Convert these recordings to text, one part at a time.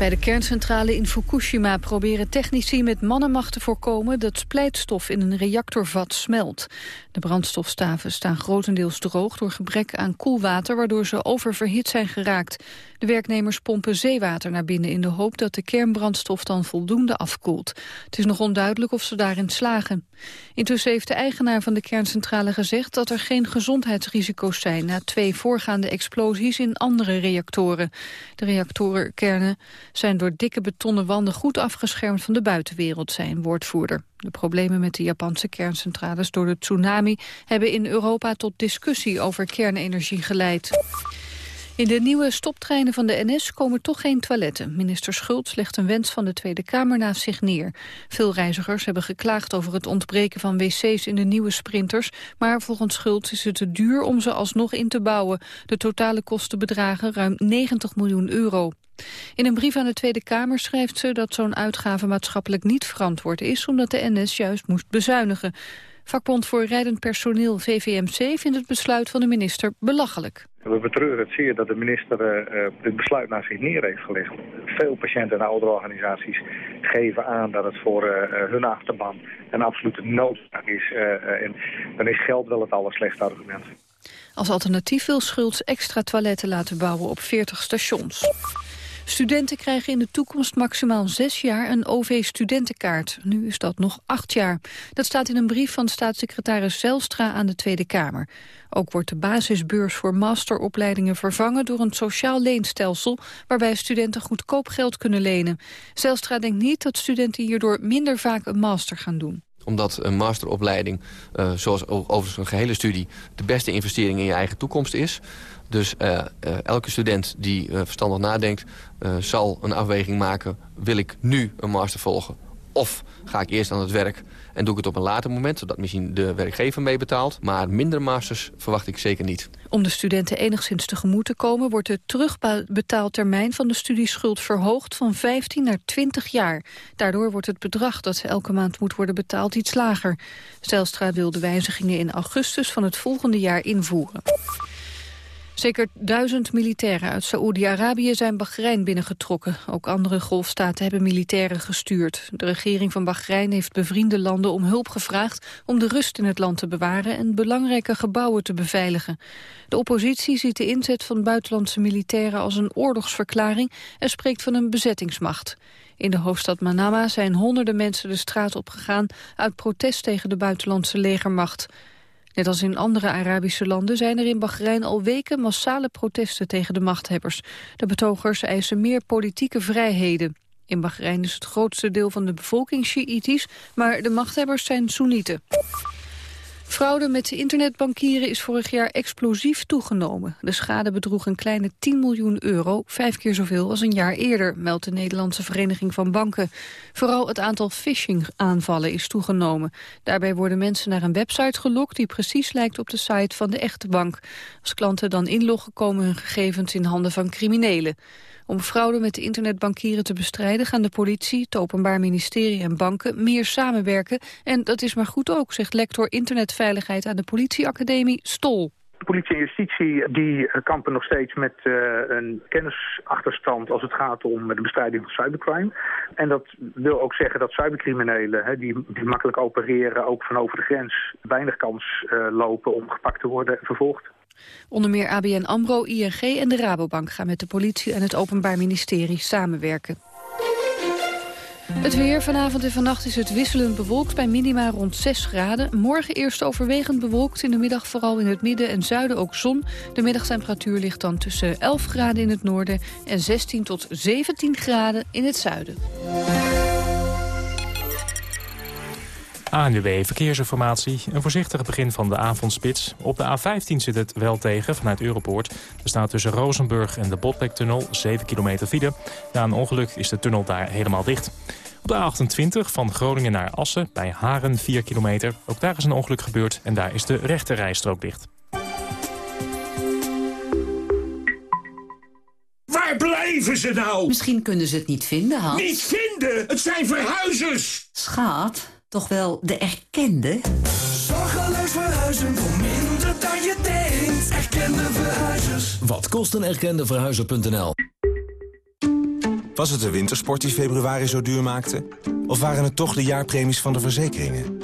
Bij de kerncentrale in Fukushima proberen technici met mannenmacht te voorkomen dat splijtstof in een reactorvat smelt. De brandstofstaven staan grotendeels droog door gebrek aan koelwater waardoor ze oververhit zijn geraakt. De werknemers pompen zeewater naar binnen in de hoop dat de kernbrandstof dan voldoende afkoelt. Het is nog onduidelijk of ze daarin slagen. Intussen heeft de eigenaar van de kerncentrale gezegd dat er geen gezondheidsrisico's zijn na twee voorgaande explosies in andere reactoren. De reactorenkernen zijn door dikke betonnen wanden goed afgeschermd van de buitenwereld, zijn woordvoerder. De problemen met de Japanse kerncentrales door de tsunami hebben in Europa tot discussie over kernenergie geleid. In de nieuwe stoptreinen van de NS komen toch geen toiletten. Minister Schultz legt een wens van de Tweede Kamer naast zich neer. Veel reizigers hebben geklaagd over het ontbreken van wc's in de nieuwe sprinters, maar volgens Schultz is het te duur om ze alsnog in te bouwen. De totale kosten bedragen ruim 90 miljoen euro. In een brief aan de Tweede Kamer schrijft ze dat zo'n uitgave maatschappelijk niet verantwoord is, omdat de NS juist moest bezuinigen. Vakbond voor rijdend personeel VVMC vindt het besluit van de minister belachelijk. We betreuren het zeer dat de minister uh, dit besluit naar zich neer heeft gelegd. Veel patiënten en ouderorganisaties geven aan dat het voor uh, hun achterban een absolute noodzaak is. En dan is geld wel het allerslechtste argument. Als alternatief wil Schultz extra toiletten laten bouwen op 40 stations. Studenten krijgen in de toekomst maximaal zes jaar een OV-studentenkaart. Nu is dat nog acht jaar. Dat staat in een brief van staatssecretaris Zelstra aan de Tweede Kamer. Ook wordt de basisbeurs voor masteropleidingen vervangen door een sociaal leenstelsel waarbij studenten goedkoop geld kunnen lenen. Zelstra denkt niet dat studenten hierdoor minder vaak een master gaan doen omdat een masteropleiding, uh, zoals overigens een gehele studie... de beste investering in je eigen toekomst is. Dus uh, uh, elke student die uh, verstandig nadenkt... zal een afweging maken, wil ik nu een master volgen? Of ga ik eerst aan het werk en doe ik het op een later moment... zodat misschien de werkgever mee betaalt. Maar minder masters verwacht ik zeker niet. Om de studenten enigszins tegemoet te komen... wordt de terugbetaaltermijn van de studieschuld verhoogd... van 15 naar 20 jaar. Daardoor wordt het bedrag dat elke maand moet worden betaald iets lager. Stelstra wil de wijzigingen in augustus van het volgende jaar invoeren. Zeker duizend militairen uit Saoedi-Arabië zijn Bahrein binnengetrokken. Ook andere golfstaten hebben militairen gestuurd. De regering van Bahrein heeft bevriende landen om hulp gevraagd... om de rust in het land te bewaren en belangrijke gebouwen te beveiligen. De oppositie ziet de inzet van buitenlandse militairen als een oorlogsverklaring... en spreekt van een bezettingsmacht. In de hoofdstad Manama zijn honderden mensen de straat opgegaan... uit protest tegen de buitenlandse legermacht. Net als in andere Arabische landen zijn er in Bahrein al weken massale protesten tegen de machthebbers. De betogers eisen meer politieke vrijheden. In Bahrein is het grootste deel van de bevolking Sjiïtisch, maar de machthebbers zijn Soenieten. Fraude met internetbankieren is vorig jaar explosief toegenomen. De schade bedroeg een kleine 10 miljoen euro, vijf keer zoveel als een jaar eerder, meldt de Nederlandse Vereniging van Banken. Vooral het aantal phishing-aanvallen is toegenomen. Daarbij worden mensen naar een website gelokt die precies lijkt op de site van de echte bank. Als klanten dan inloggen komen hun gegevens in handen van criminelen. Om fraude met de internetbankieren te bestrijden gaan de politie, het Openbaar Ministerie en banken meer samenwerken. En dat is maar goed ook, zegt lector internetveiligheid aan de politieacademie Stol. Politie en justitie die kampen nog steeds met uh, een kennisachterstand als het gaat om de bestrijding van cybercrime. En dat wil ook zeggen dat cybercriminelen hè, die, die makkelijk opereren, ook van over de grens, weinig kans uh, lopen om gepakt te worden en vervolgd. Onder meer ABN AMRO, ING en de Rabobank gaan met de politie en het Openbaar Ministerie samenwerken. Het weer vanavond en vannacht is het wisselend bewolkt bij minima rond 6 graden. Morgen eerst overwegend bewolkt, in de middag vooral in het midden en zuiden ook zon. De middagtemperatuur ligt dan tussen 11 graden in het noorden en 16 tot 17 graden in het zuiden. ANWB Verkeersinformatie. Een voorzichtig begin van de avondspits. Op de A15 zit het wel tegen vanuit Europoort. Er staat tussen Rozenburg en de Botlektunnel 7 kilometer file. Na een ongeluk is de tunnel daar helemaal dicht. Op de A28 van Groningen naar Assen bij Haren 4 kilometer. Ook daar is een ongeluk gebeurd en daar is de rechte rijstrook dicht. Waar blijven ze nou? Misschien kunnen ze het niet vinden, Hans. Niet vinden? Het zijn verhuizers! Schat toch wel de erkende? Zorgeloos verhuizen voor minder tijd verhuizers. Wat kost een erkende verhuizer.nl? Was het de wintersport die februari zo duur maakte? Of waren het toch de jaarpremies van de verzekeringen?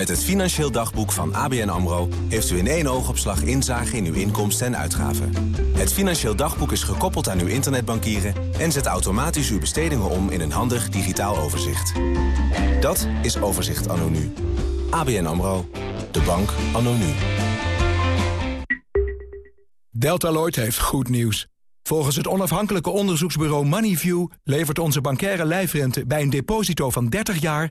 Met het Financieel Dagboek van ABN AMRO... heeft u in één oogopslag inzage in uw inkomsten en uitgaven. Het Financieel Dagboek is gekoppeld aan uw internetbankieren... en zet automatisch uw bestedingen om in een handig digitaal overzicht. Dat is Overzicht anno nu. ABN AMRO. De bank anno nu. Deltaloid heeft goed nieuws. Volgens het onafhankelijke onderzoeksbureau Moneyview... levert onze bankaire lijfrente bij een deposito van 30 jaar...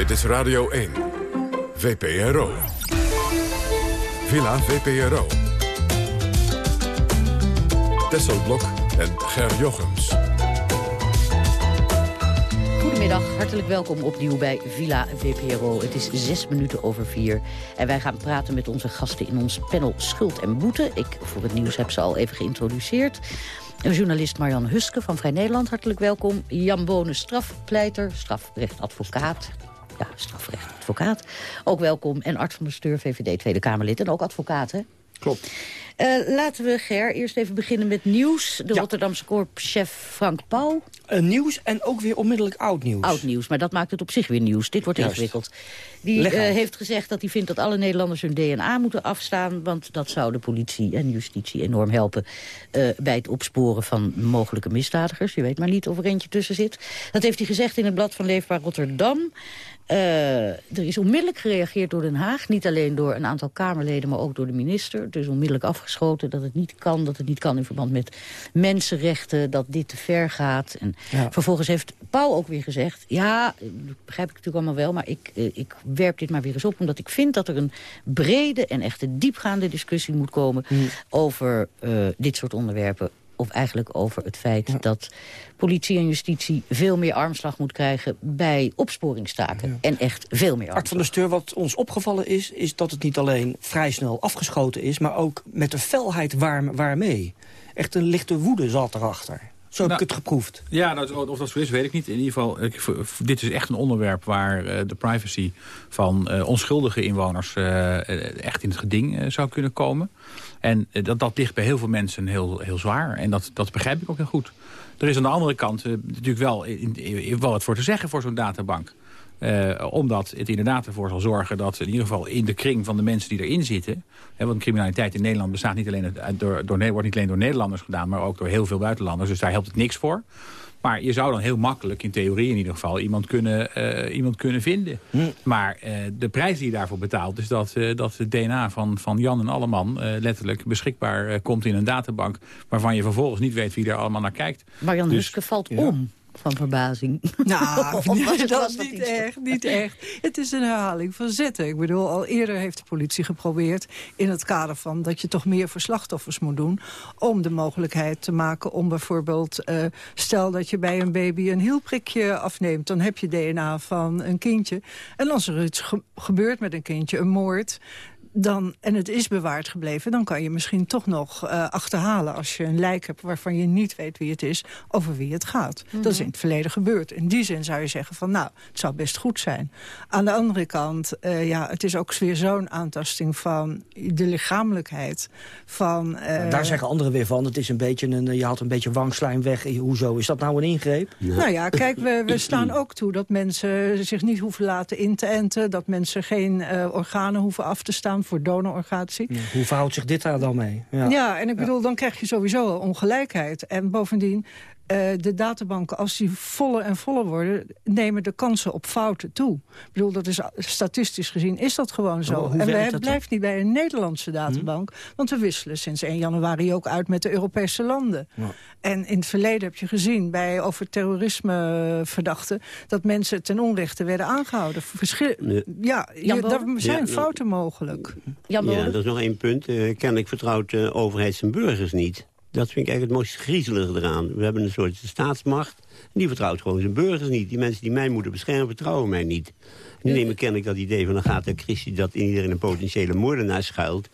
Dit is Radio 1. VPRO. Villa VPRO. Tesselblok en Ger Jochems. Goedemiddag, hartelijk welkom opnieuw bij Villa VPRO. Het is zes minuten over vier. En wij gaan praten met onze gasten in ons panel Schuld en Boete. Ik voor het nieuws heb ze al even geïntroduceerd. Journalist Marjan Huske van Vrij Nederland, hartelijk welkom. Jan Bonen, strafpleiter, strafrechtadvocaat. Ja, strafrechtadvocaat. Ook welkom. En Art van der Steur, VVD Tweede Kamerlid. En ook advocaat, hè? Klopt. Uh, laten we, Ger, eerst even beginnen met nieuws. De Rotterdamse korpschef Frank Pauw. Uh, nieuws en ook weer onmiddellijk oud nieuws. Oud nieuws, maar dat maakt het op zich weer nieuws. Dit wordt Juist. ingewikkeld. Die uh, heeft gezegd dat hij vindt dat alle Nederlanders hun DNA moeten afstaan... want dat zou de politie en justitie enorm helpen... bij het opsporen van mogelijke misdadigers. Je weet maar niet of er eentje tussen zit. Dat heeft hij gezegd in het blad van Leefbaar Rotterdam. Uh, er is onmiddellijk gereageerd door Den Haag. Niet alleen door een aantal Kamerleden, maar ook door de minister. Het is onmiddellijk afgeschoten dat het niet kan. Dat het niet kan in verband met mensenrechten. Dat dit te ver gaat. En ja. vervolgens heeft Pauw ook weer gezegd... ja, dat begrijp ik natuurlijk allemaal wel... maar ik, uh, ik werp dit maar weer eens op. Omdat ik vind dat er een brede en echte diepgaande discussie moet komen... Mm. over uh, dit soort onderwerpen of eigenlijk over het feit ja. dat politie en justitie veel meer armslag moet krijgen bij opsporingstaken. Ja. En echt veel meer armslag. Art van der Steur, wat ons opgevallen is, is dat het niet alleen vrij snel afgeschoten is, maar ook met de felheid waar, waarmee. Echt een lichte woede zat erachter. Zo heb nou, ik het geproefd. Ja, nou, of dat zo is, weet ik niet. In ieder geval, ik, dit is echt een onderwerp waar uh, de privacy van uh, onschuldige inwoners uh, echt in het geding zou kunnen komen. En dat, dat ligt bij heel veel mensen heel, heel zwaar. En dat, dat begrijp ik ook heel goed. Er is aan de andere kant natuurlijk wel, in, in, wel wat voor te zeggen voor zo'n databank. Uh, omdat het inderdaad ervoor zal zorgen dat in ieder geval in de kring van de mensen die erin zitten... Hè, want criminaliteit in Nederland bestaat niet alleen door, door, wordt niet alleen door Nederlanders gedaan... maar ook door heel veel buitenlanders, dus daar helpt het niks voor. Maar je zou dan heel makkelijk, in theorie in ieder geval, iemand kunnen, uh, iemand kunnen vinden. Hm. Maar uh, de prijs die je daarvoor betaalt, is dat, uh, dat het DNA van, van Jan en Alleman letterlijk beschikbaar komt in een databank. Waarvan je vervolgens niet weet wie er allemaal naar kijkt. Maar Jan dus, Huske valt ja. om van verbazing. Nou, niet, dat is niet echt, niet echt. Het is een herhaling van zetten. Ik bedoel, al eerder heeft de politie geprobeerd... in het kader van dat je toch meer voor slachtoffers moet doen... om de mogelijkheid te maken om bijvoorbeeld... Uh, stel dat je bij een baby een hielprikje afneemt... dan heb je DNA van een kindje. En als er iets ge gebeurt met een kindje, een moord dan, en het is bewaard gebleven... dan kan je misschien toch nog uh, achterhalen als je een lijk hebt... waarvan je niet weet wie het is, over wie het gaat. Mm -hmm. Dat is in het verleden gebeurd. In die zin zou je zeggen van, nou, het zou best goed zijn. Aan de andere kant, uh, ja, het is ook weer zo'n aantasting van de lichamelijkheid. Van, uh, Daar zeggen anderen weer van, het is een beetje een, je haalt een beetje wangslijm weg. Hoezo, is dat nou een ingreep? Ja. Nou ja, kijk, we, we staan ook toe dat mensen zich niet hoeven laten in te enten. Dat mensen geen organen hoeven af te staan voor donororganisatie. Ja, hoe verhoudt zich dit daar dan mee? Ja, ja en ik bedoel, dan krijg je sowieso ongelijkheid. En bovendien, de databanken, als die voller en voller worden... nemen de kansen op fouten toe. Ik bedoel, dat is statistisch gezien is dat gewoon zo. Oh, en we blijft niet bij een Nederlandse databank. Want we wisselen sinds 1 januari ook uit met de Europese landen. Ja. En in het verleden heb je gezien bij over terrorismeverdachten... dat mensen ten onrechte werden aangehouden. Verschil ja, ja daar zijn fouten mogelijk. ja, dat is nog één punt. Uh, kennelijk vertrouwt de overheid zijn burgers niet. Dat vind ik eigenlijk het mooiste griezelige eraan. We hebben een soort staatsmacht. En die vertrouwt gewoon zijn burgers niet. Die mensen die mij moeten beschermen, vertrouwen mij niet. Nu neem ik kennelijk dat idee van Agatha Christie... dat in iedereen een potentiële moordenaar schuilt.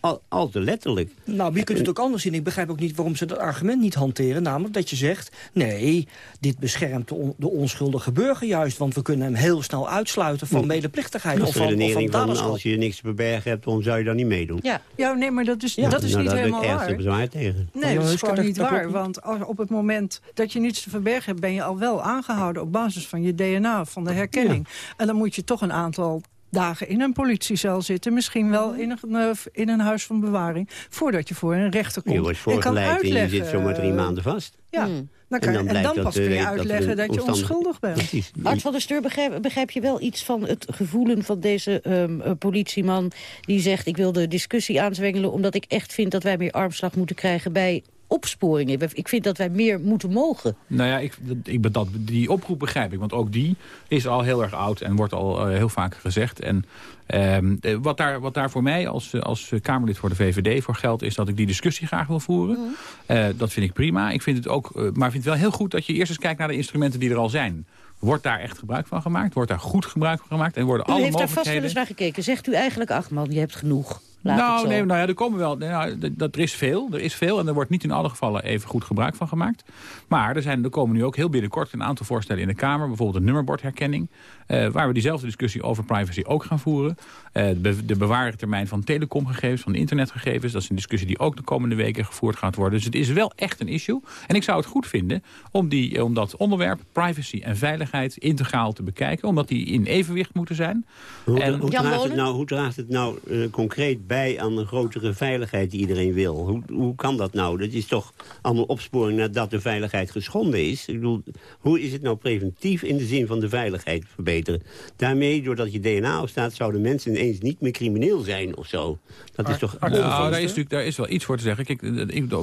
Al, al te letterlijk. Nou, je kunt het ook anders zien. Ik begrijp ook niet waarom ze dat argument niet hanteren. Namelijk dat je zegt... nee, dit beschermt de, onschuldige burger juist... want we kunnen hem heel snel uitsluiten van medeplichtigheid. of van, of van, van als je niks te verbergen hebt, dan zou je dan niet meedoen? Ja, ja nee, maar dat is, dat is nou, niet helemaal waar. Daar bezwaar tegen. Nee, dat is gewoon niet waar. Want op het moment dat je niets te verbergen hebt... ben je al wel aangehouden op basis van je DNA, van de herkenning. En dan moet je toch een aantal dagen in een politiecel zitten. Misschien wel in een, eh, in een huis van bewaring. Voordat je voor een rechter komt. Je wordt voorgeleid en je zit zomaar drie maanden vast. Ja. Hmm. Dan kan, en dan, en dan pas kun je eh, uitleggen dat, je onschuldig bent. Precies. Art van der Steur, begrijp, begrijp, je wel iets van het gevoelen van deze um, politieman... die zegt, ik wil de discussie aanzwengelen... omdat ik echt vind dat wij meer armslag moeten krijgen bij opsporingen. Ik vind dat wij meer moeten mogen. Nou ja, ik, ik, dat, die oproep begrijp ik. Want ook die is al heel erg oud en wordt al uh, heel vaak gezegd. En ehm, eh, wat, daar, wat daar voor mij als, als Kamerlid voor de VVD voor geldt... is dat ik die discussie graag wil voeren. Mhm. Eh, dat vind ik prima. Ik vind het ook, maar ik vind het wel heel goed dat je eerst eens kijkt naar de instrumenten die er al zijn. Wordt daar echt gebruik van gemaakt? Wordt daar goed gebruik van gemaakt? En worden u alle heeft daar vast wel eens naar gekeken. Zegt u eigenlijk, ach man, je hebt genoeg? Nou, nee, nou ja, er komen wel. Nou, dat, er is veel. Er is veel en er wordt niet in alle gevallen even goed gebruik van gemaakt. Maar er, zijn, er komen nu ook heel binnenkort een aantal voorstellen in de Kamer. Bijvoorbeeld de nummerbordherkenning. Uh, waar we diezelfde discussie over privacy ook gaan voeren. Uh, de, de bewaartermijn van telecomgegevens, van internetgegevens. Dat is een discussie die ook de komende weken gevoerd gaat worden. Dus het is wel echt een issue. En ik zou het goed vinden om, die, om dat onderwerp privacy en veiligheid integraal te bekijken. Omdat die in evenwicht moeten zijn. Hoe, en, hoe, draagt, het nou, hoe draagt het nou uh, concreet bij aan een grotere veiligheid die iedereen wil? Hoe, hoe kan dat nou? Dat is toch allemaal opsporing nadat de veiligheid geschonden is. Ik bedoel, hoe is het nou preventief in de zin van de veiligheid verbeteren? Daarmee, doordat je DNA staat, zouden mensen ineens niet meer crimineel zijn of zo. Dat is toch... Nou, daar is, natuurlijk, daar is wel iets voor te zeggen. Kijk,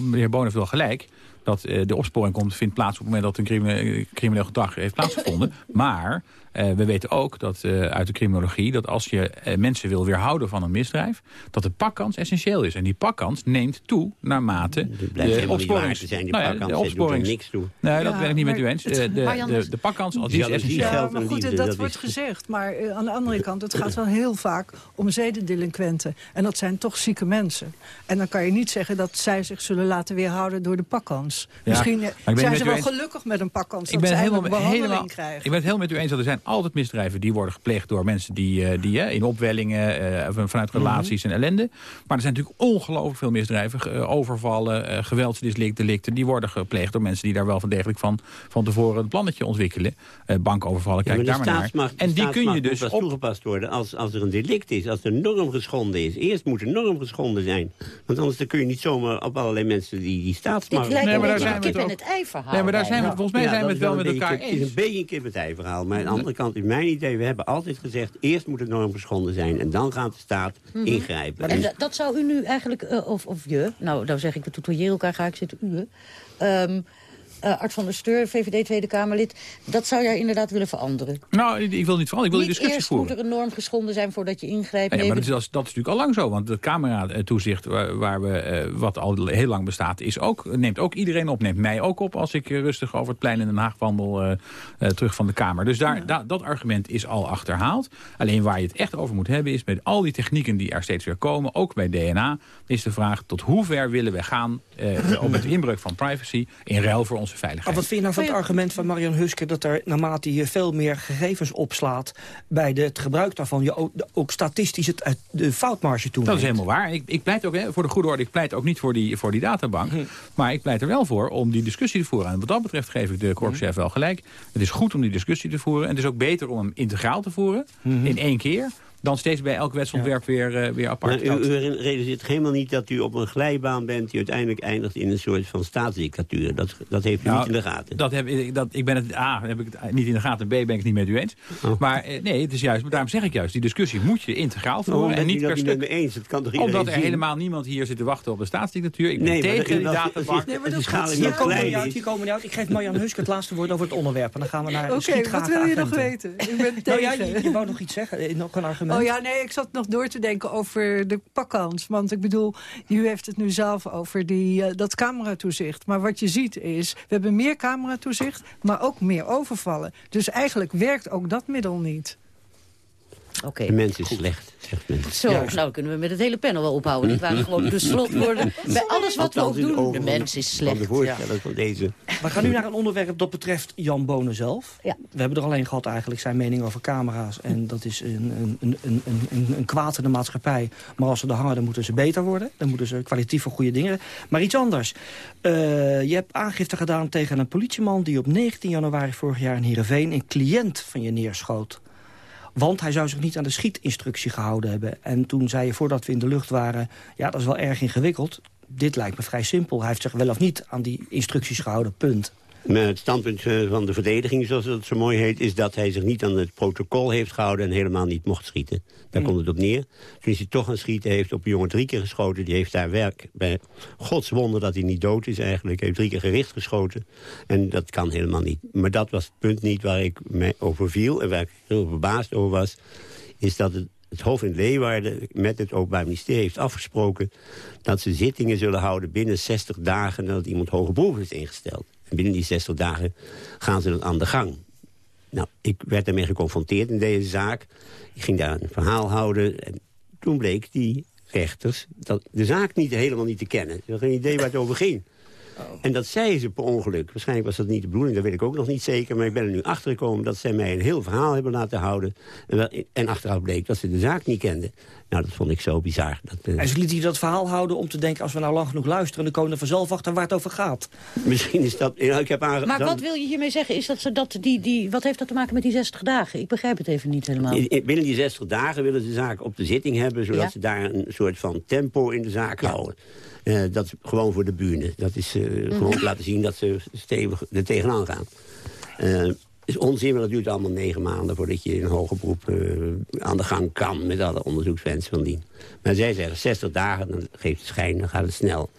meneer Boon heeft wel gelijk dat uh, de opsporing komt, vindt plaats op het moment dat een crimineel, crimineel gedrag heeft plaatsgevonden. maar uh, we weten ook dat uh, uit de criminologie dat als je uh, mensen wil weerhouden van een misdrijf, dat de pakkans essentieel is. En die pakkans neemt toe naarmate de opsporing. zijn, die nou ja, de opsporing niks toe. Nee, dat ben ik niet met u eens. De, de, de, pakkans als die is essentieel. Ja, maar goed, dat, wordt gezegd. Maar aan de andere kant, het gaat wel heel vaak om zedendelinquenten. En dat zijn toch zieke mensen. En dan kan je niet zeggen dat zij zich zullen laten weerhouden door de pakkans. Misschien zijn ze wel gelukkig met een pakkans dat ze helemaal. Ik ben het helemaal met u eens dat er zijn altijd misdrijven die worden gepleegd door mensen die, uh, die uh, in opwellingen, uh, vanuit mhm. relaties en ellende. Maar er zijn natuurlijk ongelooflijk veel misdrijven, overvallen, geweldsdelicten, die worden gepleegd door mensen die daar wel van degelijk van, van tevoren het plannetje ontwikkelen. bankovervallen, kijk daar maar naar. En die kun je dus op... toegepast worden als, als er een delict is, als de norm geschonden is. Eerst moet de norm geschonden zijn. Want anders dan kun je niet zomaar op allerlei mensen die, die staatsmacht... Nee, maar daar zijn we het, het ei verhaal. Nee, maar daar zijn we, volgens mij zijn we het wel met elkaar eens. Het is een beetje een kip het ei verhaal. Maar andere kant is mijn idee, we hebben altijd gezegd... eerst moet de norm geschonden zijn en dan gaat de staat mhm. ingrijpen. En dat zou u nu eigenlijk, uh, of, of je, nou dan zeg ik, we tutoriëren elkaar ga ik zitten u... Um, uh, Art van der Steur, VVD Tweede Kamerlid. Dat zou jij inderdaad willen veranderen? Nou, ik, wil niet veranderen. Ik wil niet die discussie voeren. moet er een norm geschonden zijn voordat je ingrijpt. Ja, maar dat is, dat is, natuurlijk al lang zo. Want de camera-toezicht waar, waar, we, uh, wat al heel lang bestaat... Is ook, neemt ook iedereen op. Neemt mij ook op als ik rustig over het plein in Den Haag wandel... Uh, terug van de Kamer. Dus daar, da, dat argument is al achterhaald. Alleen waar je het echt over moet hebben... is met al die technieken die er steeds weer komen... ook bij DNA, is de vraag... tot hoe ver willen we gaan op het inbreuk van privacy... in ruil voor ons veiligheid. Maar wat vind je nou van het argument van Marian Huske... dat er naarmate je veel meer gegevens opslaat... bij de, het gebruik daarvan je ook, ook statistisch het, de foutmarge toeneemt? Dat is helemaal waar. Ik, ik pleit ook, hè, voor de goede orde, ik pleit ook niet voor die, voor die databank. Hm. Maar ik pleit er wel voor om die discussie te voeren. En wat dat betreft geef ik de korpschef hm. wel gelijk. Het is goed om die discussie te voeren. En het is ook beter om hem integraal te voeren. Hm. In één keer dan steeds bij elk wetsontwerp weer, uh, weer apart. Maar u, u realiseert helemaal niet dat u op een glijbaan bent... die uiteindelijk eindigt in een soort van staatsdictatuur. Dat, dat heeft u nou, niet in de gaten. Dat heb, ik, dat, ik ben het, A, heb ik het niet in de gaten. B, ben ik het niet met u eens. Oh. Maar eh, nee, het is juist, maar daarom zeg ik juist... die discussie moet je integraal voeren. Oh, en niet per stuk. Met me eens. Het kan toch Omdat er helemaal niemand hier zit te wachten op een staatsdictatuur. Ik ben nee, tegen die databank. Nee, maar dat gaat hier komen niet uit. Hier komen we niet uit. Ik geef Marjan Husk het laatste woord over het onderwerp. En dan gaan we naar Oké, wat wil je nog weten? Ik ben tegen. Nou ja, je, je wou nog iets zeggen. Eh, nog een argument. Oh ja, nee, ik zat nog door te denken over de pakkans. Want ik bedoel, u heeft het nu zelf over die, uh, dat cameratoezicht. Maar wat je ziet is, we hebben meer cameratoezicht, maar ook meer overvallen. Dus eigenlijk werkt ook dat middel niet. Oké. De mens is slecht, zegt men. Zo, nou kunnen we met het hele panel wel ophouden. Die waren gewoon de slotwoorden. Bij alles wat we ook doen, de mens is slecht. Van de van deze. We gaan nu naar een onderwerp dat betreft Jan Bonen zelf. Ja. We hebben er alleen gehad eigenlijk zijn mening over camera's. En dat is een, een, een, een, een, een kwaad in de maatschappij. Maar als ze er hangen, dan moeten ze beter worden. Dan moeten ze kwalitatief voor goede dingen. Maar iets anders. Uh, je hebt aangifte gedaan tegen een politieman... die op 19 januari vorig jaar in Heerenveen... een cliënt van je neerschoot. Want hij zou zich niet aan de schietinstructie gehouden hebben. En toen zei je voordat we in de lucht waren... ja, dat is wel erg ingewikkeld. Dit lijkt me vrij simpel. Hij heeft zich wel of niet aan die instructies gehouden, punt. Maar het standpunt eh, van de verdediging, zoals het zo mooi heet... is dat hij zich niet aan het protocol heeft gehouden... en helemaal niet mocht schieten. Daar komt het op neer. Toen is hij toch aan schieten. heeft op een jongen drie keer geschoten. Die heeft daar werk bij gods wonder dat hij niet dood is eigenlijk. Hij heeft drie keer gericht geschoten. En dat kan helemaal niet. Maar dat was het punt niet waar ik mij over viel... en waar ik heel verbaasd over was... is dat het het Hof in Leeuwarden met het Openbaar Ministerie heeft afgesproken... dat ze zittingen zullen houden binnen 60 dagen nadat iemand hoge beroep is ingesteld. En binnen die 60 dagen gaan ze dan aan de gang. Nou, ik werd daarmee geconfronteerd in deze zaak. Ik ging daar een verhaal houden. En toen bleek die rechters dat de zaak niet, helemaal niet te kennen. Ze hadden geen idee waar het over ging. Oh. En dat zei ze per ongeluk. Waarschijnlijk was dat niet de bedoeling, dat weet ik ook nog niet zeker. Maar ik ben er nu achter gekomen dat zij mij een heel verhaal hebben laten houden. En, en achteraf bleek dat ze de zaak niet kenden. Nou, dat vond ik zo bizar. Dat, uh... En ze liet hij dat verhaal houden om te denken... als we nou lang genoeg luisteren, dan komen we vanzelf achter waar het over gaat. Misschien is dat... Ja, ik heb aange... Maar wat wil je hiermee zeggen? Is dat ze dat die, die, wat heeft dat te maken met die 60 dagen? Ik begrijp het even niet helemaal. binnen die 60 dagen willen ze de zaak op de zitting hebben... zodat ze daar een soort van tempo in de zaak houden. Uh, dat is gewoon voor de bühne. Dat is uh, gewoon laten zien dat ze stevig er tegenaan gaan. Uh, is onzin, maar dat duurt allemaal negen maanden... voordat je in een hoger beroep aan de gang kan... met alle onderzoekswensen van dien. Maar zij zeggen 60 dagen, dan geeft het schijn, dan gaat het snel.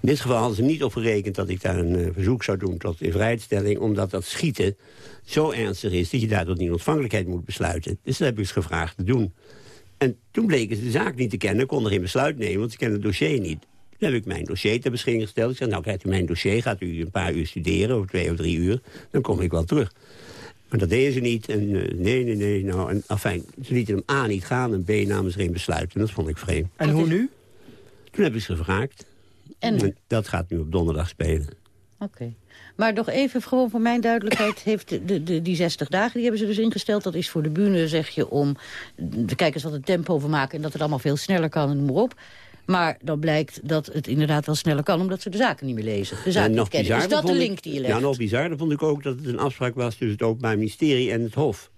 In dit geval hadden ze niet opgerekend dat ik daar een verzoek zou doen... tot in vrijstelling, omdat dat schieten zo ernstig is... dat je daar tot niet ontvankelijkheid moet besluiten. Dus dat heb ik ze gevraagd te doen. En toen bleken ze de zaak niet te kennen, konden geen besluit nemen... want ze kennen het dossier niet. Toen heb ik mijn dossier ter beschikking gesteld. Ik zei, nou krijgt u mijn dossier, gaat u een paar uur studeren... of twee of drie uur, dan kom ik wel terug. Maar dat deden ze niet. En uh, nee, nee, nee. Nou, en, afijn, ze lieten hem A niet gaan en B namen ze geen besluit. En dat vond ik vreemd. En hoe nu? Toen heb ik ze gevraagd. En? dat gaat nu op donderdag spelen. Oké. Maar nog even gewoon voor mijn duidelijkheid... heeft de, de, die 60 dagen, die hebben ze dus ingesteld. Dat is voor de bühne, zeg je, om de kijkers wat het tempo van maken... en dat het allemaal veel sneller kan en noem maar op. Maar dan blijkt dat het inderdaad wel sneller kan... omdat ze de zaken niet meer lezen. De zaken niet kennen. Is dat de link die je legt? Ja, nog bizarder vond ik ook dat het een afspraak was... tussen het Openbaar Ministerie en het Hof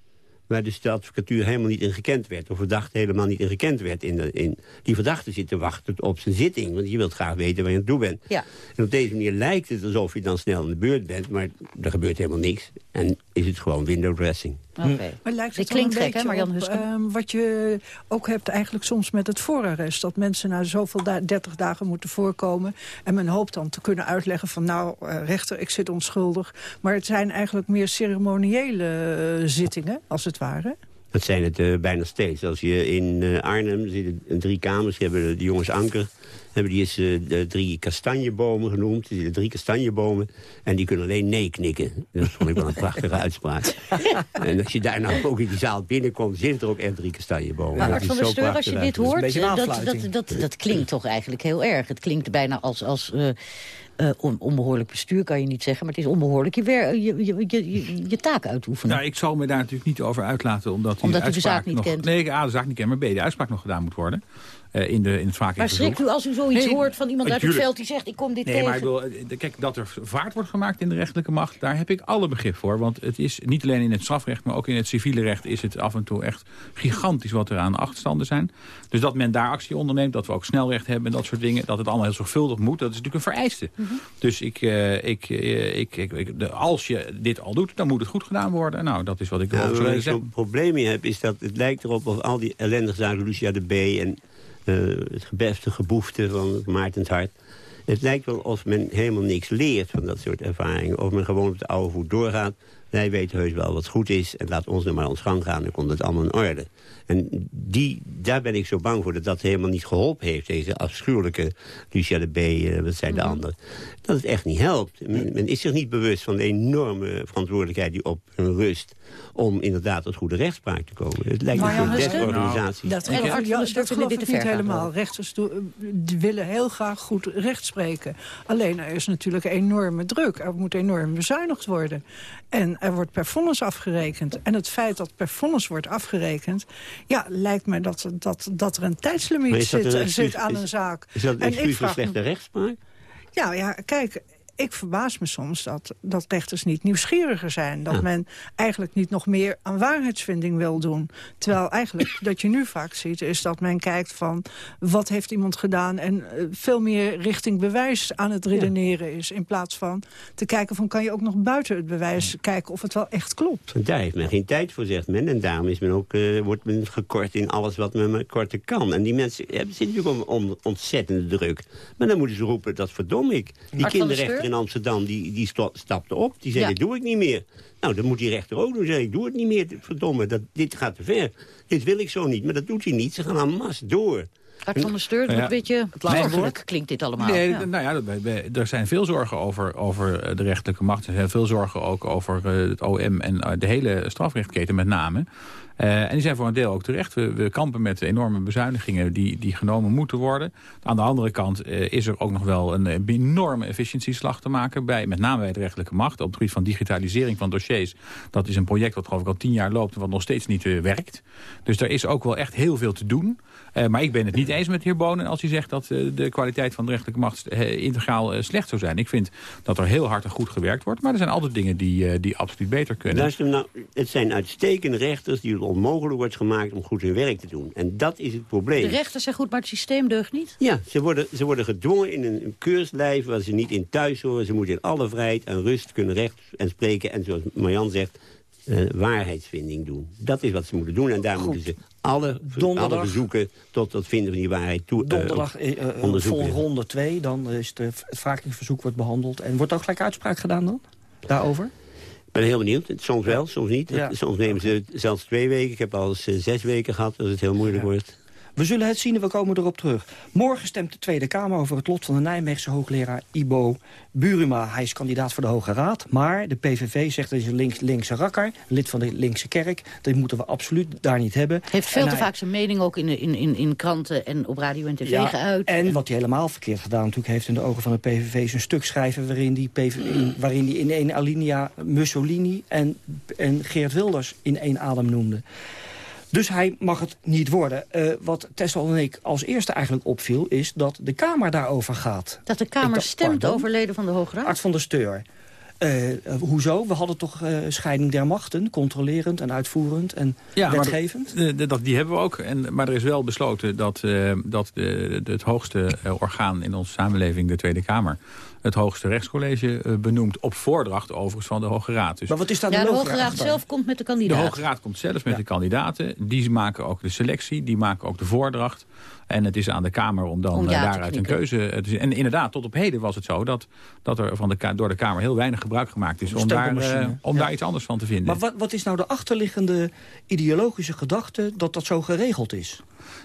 waar dus de advocatuur helemaal niet in gekend werd. Of verdachte helemaal niet in gekend werd. In de, in, die verdachte zit te wachten op zijn zitting. Want je wilt graag weten waar je aan toe bent. Ja. En op deze manier lijkt het alsof je dan snel in de beurt bent. Maar er gebeurt helemaal niks. En is het gewoon window dressing. Okay. Maar lijkt het klinkt gek, hè, Marjan uh, Wat je ook hebt eigenlijk soms met het voorarrest. Dat mensen na zoveel 30 dagen moeten voorkomen. En men hoopt dan te kunnen uitleggen van... nou, uh, rechter, ik zit onschuldig. Maar het zijn eigenlijk meer ceremoniële uh, zittingen, als het ware. Dat zijn het uh, bijna steeds. Als je in uh, Arnhem zitten drie kamers, die hebben de jongens Anker hebben die eens uh, de drie kastanjebomen genoemd. De drie kastanjebomen. En die kunnen alleen nee knikken. Dat vond ik wel een prachtige uitspraak. en als je daar nou ook in die zaal binnenkomt... zitten er ook echt drie kastanjebomen. Maar van der Steur, als je dit hoort... Dat, dat, dat, dat, klinkt toch eigenlijk heel erg. Het klinkt bijna als... als uh, on, onbehoorlijk bestuur kan je niet zeggen, maar het is onbehoorlijk je, je, je, je, je, taak uitoefenen. Nou, ik zal me daar natuurlijk niet over uitlaten, omdat, omdat de, de zaak niet nog, kent. Nee, A, de zaak niet kent, maar B, de uitspraak nog gedaan moet worden. Uh, in, de, in het vaak Maar schrikt u als u zoiets hoort van iemand uit het veld die zegt... ik kom dit nee, tegen. Maar ik bedoel, kijk, dat er vaart wordt gemaakt in de rechterlijke macht... daar heb ik alle begrip voor. Want het is niet alleen in het strafrecht... maar ook in het civiele recht is het af en toe echt gigantisch... wat er aan achterstanden zijn. Dus dat men daar actie onderneemt, dat we ook snelrecht hebben... en dat soort dingen, dat het allemaal heel zorgvuldig moet... dat is natuurlijk een vereiste. Mhm. Dus ik, uh, ik, ik, ik, de, als je dit al doet, dan moet het goed gedaan worden. Nou, dat is wat ik erover zou zeggen. Wat ik probleem mee heb, is dat het lijkt erop... of al die ellendige zaken, Lucia de B... en uh, het gebefte geboefte van Maartens Hart... Het lijkt wel of men helemaal niks leert van dat soort ervaringen. Of men gewoon op de oude voet doorgaat. Wij weten heus wel wat goed is. En laat ons nu maar ons gang gaan. Dan komt het allemaal in orde. En die, daar ben ik zo bang voor dat dat helemaal niet geholpen heeft. Deze afschuwelijke Lucia de B, uh, wat zei de mm ander. Dat het echt niet helpt. Men, men, is zich niet bewust van de enorme verantwoordelijkheid die op hun rust om inderdaad tot goede rechtspraak te komen. Het lijkt een soort desorganisatie. Nou, dat, en ja, ja, dat geloof ik niet helemaal. Rechters willen heel graag goed recht spreken. Alleen er is natuurlijk enorme druk. Er moet enorm bezuinigd worden. En er wordt per vonnis afgerekend. En het feit dat per vonnis wordt afgerekend... ja, lijkt me dat, dat, dat er een tijdslimiet zit, zit aan een zaak. Is dat een excuus voor slechte rechtspraak? Ja, ja, kijk, ik verbaas me soms dat, dat rechters niet nieuwsgieriger zijn. Dat men eigenlijk niet nog meer aan waarheidsvinding wil doen. Terwijl eigenlijk, dat je nu vaak ziet, is dat men kijkt van... wat heeft iemand gedaan en eh, veel meer richting bewijs aan het redeneren is. In plaats van te kijken van, kan je ook nog buiten het bewijs kijken of het wel echt klopt. Daar heeft men geen tijd voor, zegt men. En daarom is men ook, uh, wordt men gekort in alles wat men korten kan. En die mensen hebben, zitten natuurlijk om, ontzettende druk. Maar dan moeten ze roepen, dat verdom ik. Die in Amsterdam, die, die stapte op. Die zei, dit doe ik niet meer. Nou, dan moet die rechter ook doen. Zeggen, ik doe het niet meer, verdomme, dat, dit gaat te ver. Dit wil ik zo niet, maar dat doet hij niet. Ze gaan aan mas door. Hart van de Steur, een beetje zorgelijk klinkt dit allemaal. Nee, ja. nou ja, er zijn veel zorgen over, over eh, de rechterlijke macht. Er zijn veel zorgen ook over eh, het OM en eh, de hele strafrechtketen met name. Uh, en die zijn voor een deel ook terecht. We, we, kampen met enorme bezuinigingen die, die genomen moeten worden. Aan de andere kant uh, is er ook nog wel een, een enorme efficiëntieslag te maken... Bij, met name bij de rechterlijke macht. Op het gebied van digitalisering van dossiers. Dat is een project wat geloof ik al tien jaar loopt... en wat nog steeds niet uh, werkt. Dus er is ook wel echt heel veel te doen. Maar ik ben het niet eens met de heer Bonen als hij zegt... dat de kwaliteit van de rechterlijke macht integraal slecht zou zijn. Ik vind dat er heel hard en goed gewerkt wordt. Maar er zijn altijd dingen die, die absoluut beter kunnen. Luister, nou, het zijn uitstekende rechters... die onmogelijk wordt gemaakt om goed hun werk te doen. En dat is het probleem. De rechters zijn goed, maar het systeem deugt niet? Ja, ze worden, ze worden gedwongen in een, een keurslijf waar ze niet in thuis horen. Ze moeten in alle vrijheid en rust kunnen recht en spreken. En zoals Marjan zegt, uh, waarheidsvinding doen. Dat is wat ze moeten doen. En daar moeten ze alle, alle bezoeken tot het vinden van die waarheid toe, Donderdag uh, uh, ronde 2, dan is het, het wrakingsverzoek wordt behandeld. En wordt ook gelijk uitspraak gedaan dan? Daarover? Ik ben heel benieuwd. Soms wel, soms niet. Soms nemen ze zelfs twee weken. Ik heb al eens zes weken gehad als het heel moeilijk wordt. We zullen het zien en we komen erop terug. Morgen stemt de Tweede Kamer over het lot van de Nijmeegse hoogleraar Ibo Buruma. Hij is kandidaat voor de Hoge Raad, maar de PVV zegt dat hij een links, linkse rakker, lid van de linkse kerk. Dat moeten we absoluut daar niet hebben. Heeft veel te vaak zijn mening ook in, in, in, in kranten en op radio en tv ja, geuit. En wat hij helemaal verkeerd gedaan natuurlijk heeft in de ogen van de PVV... een stuk schrijven waarin die, PVV, in, waarin die in één alinea Mussolini en, en Geert Wilders in één adem noemde. Dus hij mag het niet worden. Uh, wat Tessel en ik als eerste eigenlijk opviel... is dat de Kamer daarover gaat. Dat de Kamer stemt pardon, over leden van de Hoge Raad? Art van der Steur. Uh, uh, hoezo? We hadden toch uh, scheiding der machten, controlerend en uitvoerend en ja, wetgevend? Maar dat, die hebben we ook. En, maar er is wel besloten dat, dat de, de, het hoogste orgaan in onze samenleving, de Tweede Kamer het hoogste rechtscollege uh, benoemd. Op voordracht overigens van de Hoge Raad. Dus maar wat is daar de, ja, de Hoge Raad zelf komt met de kandidaten. De Hoge Raad komt zelf met de kandidaten. Die maken ook de selectie, die maken ook de voordracht. En het is aan de Kamer om dan om ja daaruit een keuze te zien. En inderdaad, tot op heden was het zo dat, dat er van de, door de Kamer heel weinig gebruik gemaakt is... om, daar, uh, om ja. daar iets anders van te vinden. Maar wat, wat is nou de achterliggende ideologische gedachte dat dat zo geregeld is?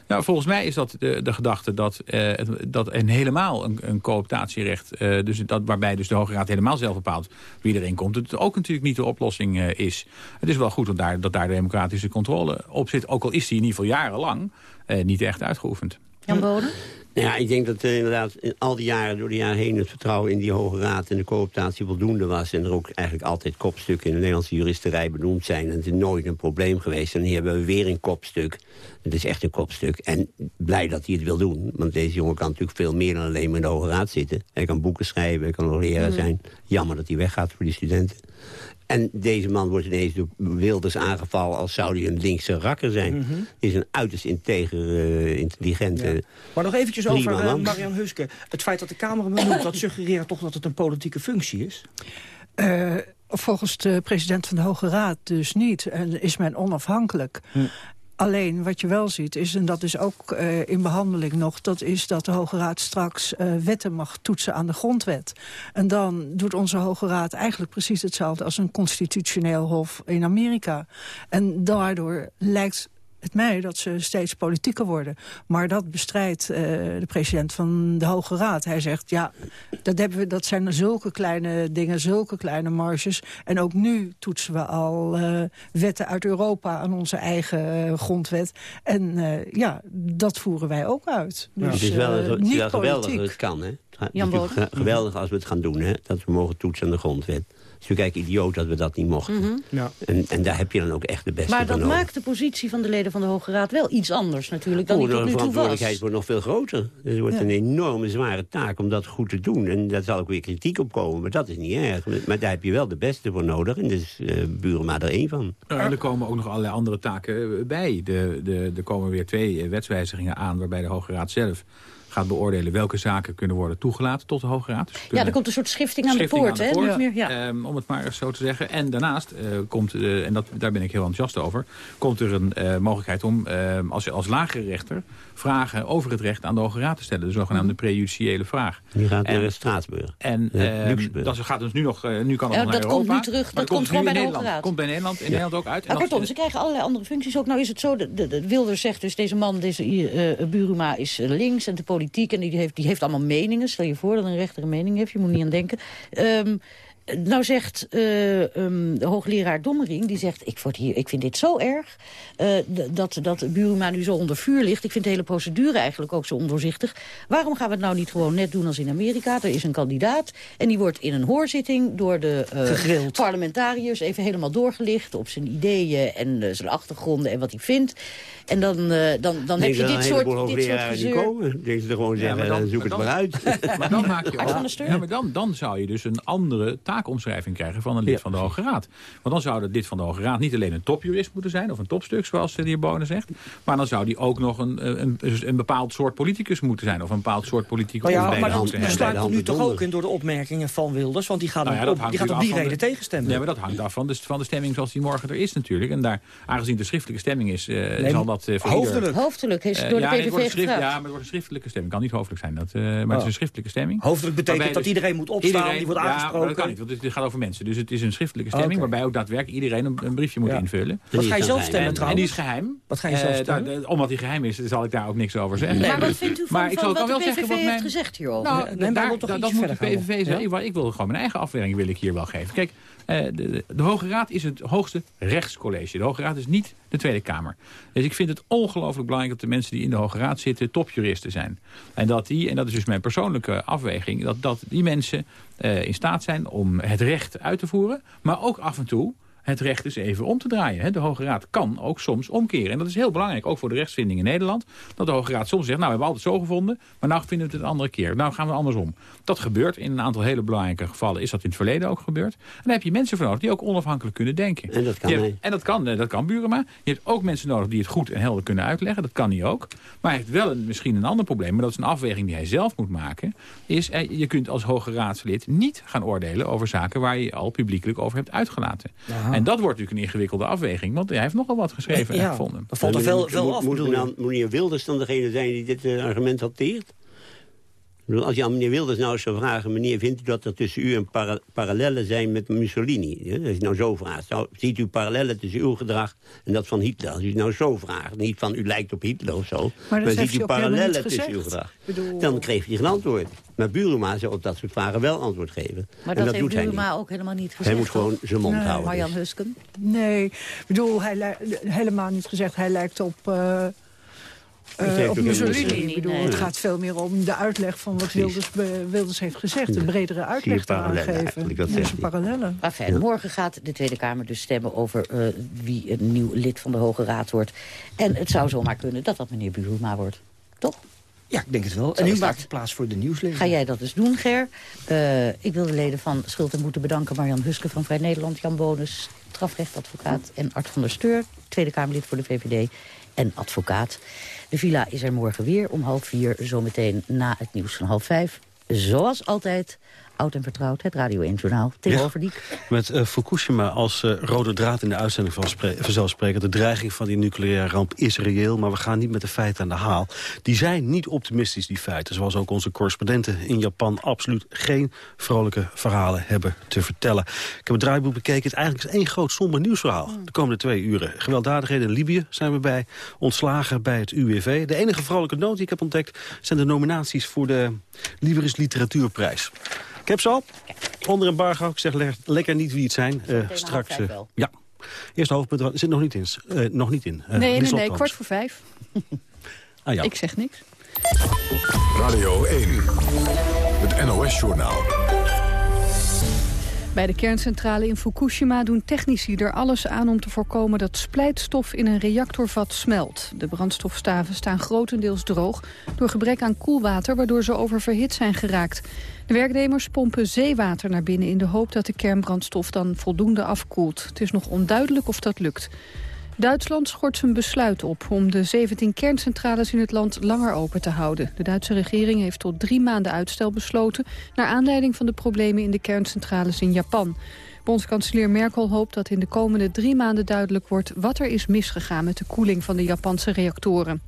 Nou, volgens mij is dat de, de gedachte dat, uh, dat een helemaal een, een cooptatierecht... Uh, dus dat, waarbij dus de Hoge Raad helemaal zelf bepaalt wie erin komt... het ook natuurlijk niet de oplossing uh, is. Het is wel goed dat daar, dat daar de democratische controle op zit. Ook al is die in ieder geval jarenlang niet echt uitgeoefend. Jan Boden? Ja, ik denk dat uh, inderdaad in al die jaren, door de jaren heen... het vertrouwen in die Hoge Raad en de cooptatie voldoende was. En er ook eigenlijk altijd kopstukken in de Nederlandse juristerij benoemd zijn. En het is nooit een probleem geweest. En hier hebben we weer een kopstuk. Het is echt een kopstuk. En blij dat hij het wil doen. Want deze jongen kan natuurlijk veel meer dan alleen maar in de Hoge Raad zitten. Hij kan boeken schrijven, hij kan nog leraar mm. zijn. Jammer dat hij weggaat voor die studenten. En deze man wordt ineens door Wilders aangevallen... als zou hij een linkse rakker zijn. Mm Is een uiterst integer, uh, intelligente... Maar nog eventjes over uh, Marian Huske. Het feit dat de Kamer hem noemt... dat suggereert toch dat het een politieke functie is? Uh, volgens de president van de Hoge Raad dus niet. En is men onafhankelijk. Hm. Alleen wat je wel ziet is, en dat is ook uh, in behandeling nog... dat is dat de Hoge Raad straks uh, wetten mag toetsen aan de grondwet. En dan doet onze Hoge Raad eigenlijk precies hetzelfde... als een constitutioneel hof in Amerika. En daardoor lijkt het mij dat ze steeds politieker worden. Maar dat bestrijdt uh, de president van de Hoge Raad. Hij zegt, ja, dat, hebben we, dat zijn zulke kleine dingen, zulke kleine marges. En ook nu toetsen we al uh, wetten uit Europa aan onze eigen uh, grondwet. En ja, dat voeren wij ook uit. Dus, het is wel, het is wel geweldig dat het kan, hè? Geweldig als we het gaan doen, hè? Dat we mogen toetsen aan de grondwet is natuurlijk idioot dat we dat niet mochten. Mhm. ja. en, en daar heb je dan ook echt de beste Maar dat maakt de positie van de leden van de Hoge Raad wel iets anders natuurlijk dan die tot nu toe was. De verantwoordelijkheid wordt nog veel groter. Dus het wordt een enorme zware taak om dat goed te doen. En daar zal ook weer kritiek op komen, maar dat is niet erg. Maar daar heb je wel de beste voor nodig. En dus uh, Burema er één van. er komen ook nog allerlei andere taken bij. De, de, er komen weer twee eh, wetswijzigingen aan waarbij de Hoge Raad zelf gaat beoordelen welke zaken kunnen worden toegelaten tot de Hoge Raad. Dus ja, er komt een soort schifting aan de poort, hè? Ja. Um, om het maar zo te zeggen. En daarnaast uh, komt, uh, en dat, daar ben ik heel enthousiast over, komt er een uh, mogelijkheid om ehm, als je als lagere rechter vragen over het recht aan de Hoge Raad te stellen. De zogenaamde mhm. prejudiciële vraag. Die gaat naar Straatsburg. En uh, dat gaat dus nu nog, uh, nu kan het ja, nog dat naar Europa. komt nu terug, dat komt gewoon bij de Hoge Raad. komt bij Nederland, in ja. Nederland ook uit. Maar kortom, ze krijgen allerlei andere functies ook. Nou is het zo, de, de, de Wilders zegt dus, deze man, deze uh, Buruma is links en de politiek. En die heeft, die heeft allemaal meningen. Stel je voor dat een rechter een mening heeft, je moet niet aan denken. Um, nou zegt uh, um, de hoogleraar Dommering, die zegt... ik, word hier, ik vind dit zo erg uh, dat, dat Buruma nu zo onder vuur ligt. Ik vind de hele procedure eigenlijk ook zo ondoorzichtig. Waarom gaan we het nou niet gewoon net doen als in Amerika? Er is een kandidaat en die wordt in een hoorzitting... door de uh, parlementariërs even helemaal doorgelicht... op zijn ideeën en zijn achtergronden en wat hij vindt. En dan, uh, dan, dan heb je dit soort, dit soort gezeur. Komen. Denk ze er gewoon zeggen, ja, dan, zoek het maar, uit. Maar dan maak je ook, ja, maar dan, dan zou je dus een andere taakomschrijving krijgen van een lid van de Hoge Raad. Want dan zou het lid van de Hoge Raad niet alleen een topjurist moeten zijn... of een topstuk, zoals de heer Bonen zegt. Maar dan zou die ook nog een, een, een, bepaald soort politicus moeten zijn... of een bepaald soort politieke oh ja, Maar dat sluit nu toch ook in door de opmerkingen van Wilders... want die gaat, nou op, die, gaat op die reden tegenstemmen. Ja, maar dat hangt af van de, van de stemming zoals die morgen er is natuurlijk. En daar, aangezien de schriftelijke stemming is, uh, zal dat uh, hoofdelijk. Hoofdelijk is uh, door de ja, PVV schrift, Ja, maar het wordt een schriftelijke stemming. kan niet hoofdelijk zijn. Dat, uh, maar oh. het is oh. een schriftelijke stemming. Hoofdelijk betekent dat iedereen moet opstaan, iedereen, die wordt aangesproken. Ja, dat kan niet, want het gaat over mensen. Dus het is een schriftelijke stemming... waarbij ook daadwerkelijk iedereen een, een briefje moet ja. invullen. Wat ga je zelf stemmen trouwens? En die is geheim. Wat ga je zelf stemmen? Omdat die geheim is, zal ik daar ook niks over zeggen. Maar wat vindt u van wat de PVV heeft gezegd hierover? Nou, dat moet de PVV zeggen. Ik wil gewoon mijn eigen afweging wil ik hier wel geven. Kijk, uh, de, de, Hoge Raad is het hoogste rechtscollege. De Hoge Raad is niet de Tweede Kamer. Dus ik vind het ongelooflijk belangrijk dat de mensen die in de Hoge Raad zitten topjuristen zijn. En dat die, en dat is dus mijn persoonlijke afweging, dat, dat die mensen uh, in staat zijn om het recht uit te voeren. Maar ook af en toe het recht is even om te draaien. De Hoge Raad kan ook soms omkeren. En dat is heel belangrijk, ook voor de rechtsvinding in Nederland. Dat de Hoge Raad soms zegt, nou we hebben altijd zo gevonden... maar nou vinden we het een andere keer. Nou gaan we andersom. Dat gebeurt in een aantal hele belangrijke gevallen. Is dat in het verleden ook gebeurd. En dan heb je mensen voor nodig die ook onafhankelijk kunnen denken. En dat kan hebt, En dat kan, dat kan Burema. Je hebt ook mensen nodig die het goed en helder kunnen uitleggen. Dat kan hij ook. Maar hij heeft wel een, misschien een ander probleem. Maar dat is een afweging die hij zelf moet maken. Is, eh, je kunt als Hoge Raadslid niet gaan oordelen over zaken... waar je al publiekelijk over hebt uitgelaten. En dat wordt natuurlijk een ingewikkelde afweging. Want hij heeft nogal wat geschreven en gevonden. Dat valt er veel, veel af. Moet, moet meneer Wilders dan degene zijn die dit uh, argument hanteert? Als je aan meneer Wilders nou eens zou vragen... meneer, vindt u dat er tussen u en para parallellen zijn met Mussolini? Als je nou zo vraagt. ziet u parallellen tussen uw gedrag en dat van Hitler? Als u nou zo vraagt. Niet van u lijkt op Hitler of zo. Maar, maar ziet u parallellen tussen uw gedrag? Bedoel... Dan kreeg hij geen antwoord. Maar Buruma zou op dat soort vragen wel antwoord geven. Maar en dat, heeft Buruma ook helemaal niet gezegd. Hij moet gewoon zijn mond houden. Marjan dus. Husken? Nee, ik bedoel, hij helemaal niet gezegd. Hij lijkt op... Uh uh, op Mussolini. Ik bedoel, Het gaat veel meer om de uitleg van wat Wilders, Wilders heeft gezegd. Een bredere uitleg te aangeven. Dat zijn parallellen. Enfin, morgen gaat de Tweede Kamer dus stemmen over uh, wie een nieuw lid van de Hoge Raad wordt. En het zou zomaar kunnen dat dat meneer Buruma wordt. Toch? Ja, ik denk het wel. En nu maakt het plaats voor de nieuwsleden. Ga jij dat eens doen, Ger? Uh, ik wil de leden van Schuld en Moeten bedanken. Marjan Huske van Vrij Nederland, Jan Bonus, strafrechtadvocaat... en Art van der Steur, Tweede Kamerlid voor de VVD en advocaat. De villa is er morgen weer om half vier, zometeen na het nieuws van half vijf. Zoals altijd oud en vertrouwd, het Radio 1 Journaal. Tegenover ja, Met uh, Fukushima als uh, rode draad in de uitzending van vanzelfsprekend. De dreiging van die nucleaire ramp is reëel, maar we gaan niet met de feiten aan de haal. Die zijn niet optimistisch, die feiten. Zoals ook onze correspondenten in Japan absoluut geen vrolijke verhalen hebben te vertellen. Ik heb het draaiboek bekeken. Het eigenlijk is één groot somber nieuwsverhaal. Hmm. De komende twee uren. Gewelddadigheden in Libië zijn we bij. Ontslagen bij het UWV. De enige vrolijke noot die ik heb ontdekt... zijn de nominaties voor de Liberis Literatuurprijs. Ik heb ze al. Onder embargo. Ik zeg le lekker niet wie het zijn. Uh, straks. Uh, ja. Eerste hoofdpunt zit nog niet in. Uh, nog niet in. nee, nee, nee, kwart voor vijf. ah, ja. Ik zeg niks. Radio 1. Het NOS-journaal. Bij de kerncentrale in Fukushima doen technici er alles aan om te voorkomen dat splijtstof in een reactorvat smelt. De brandstofstaven staan grotendeels droog door gebrek aan koelwater waardoor ze oververhit zijn geraakt. De werknemers pompen zeewater naar binnen in de hoop dat de kernbrandstof dan voldoende afkoelt. Het is nog onduidelijk of dat lukt. Duitsland schort zijn besluit op om de 17 kerncentrales in het land langer open te houden. De Duitse regering heeft tot drie maanden uitstel besloten... naar aanleiding van de problemen in de kerncentrales in Japan. Bondskanselier Merkel hoopt dat in de komende drie maanden duidelijk wordt... wat er is misgegaan met de koeling van de Japanse reactoren.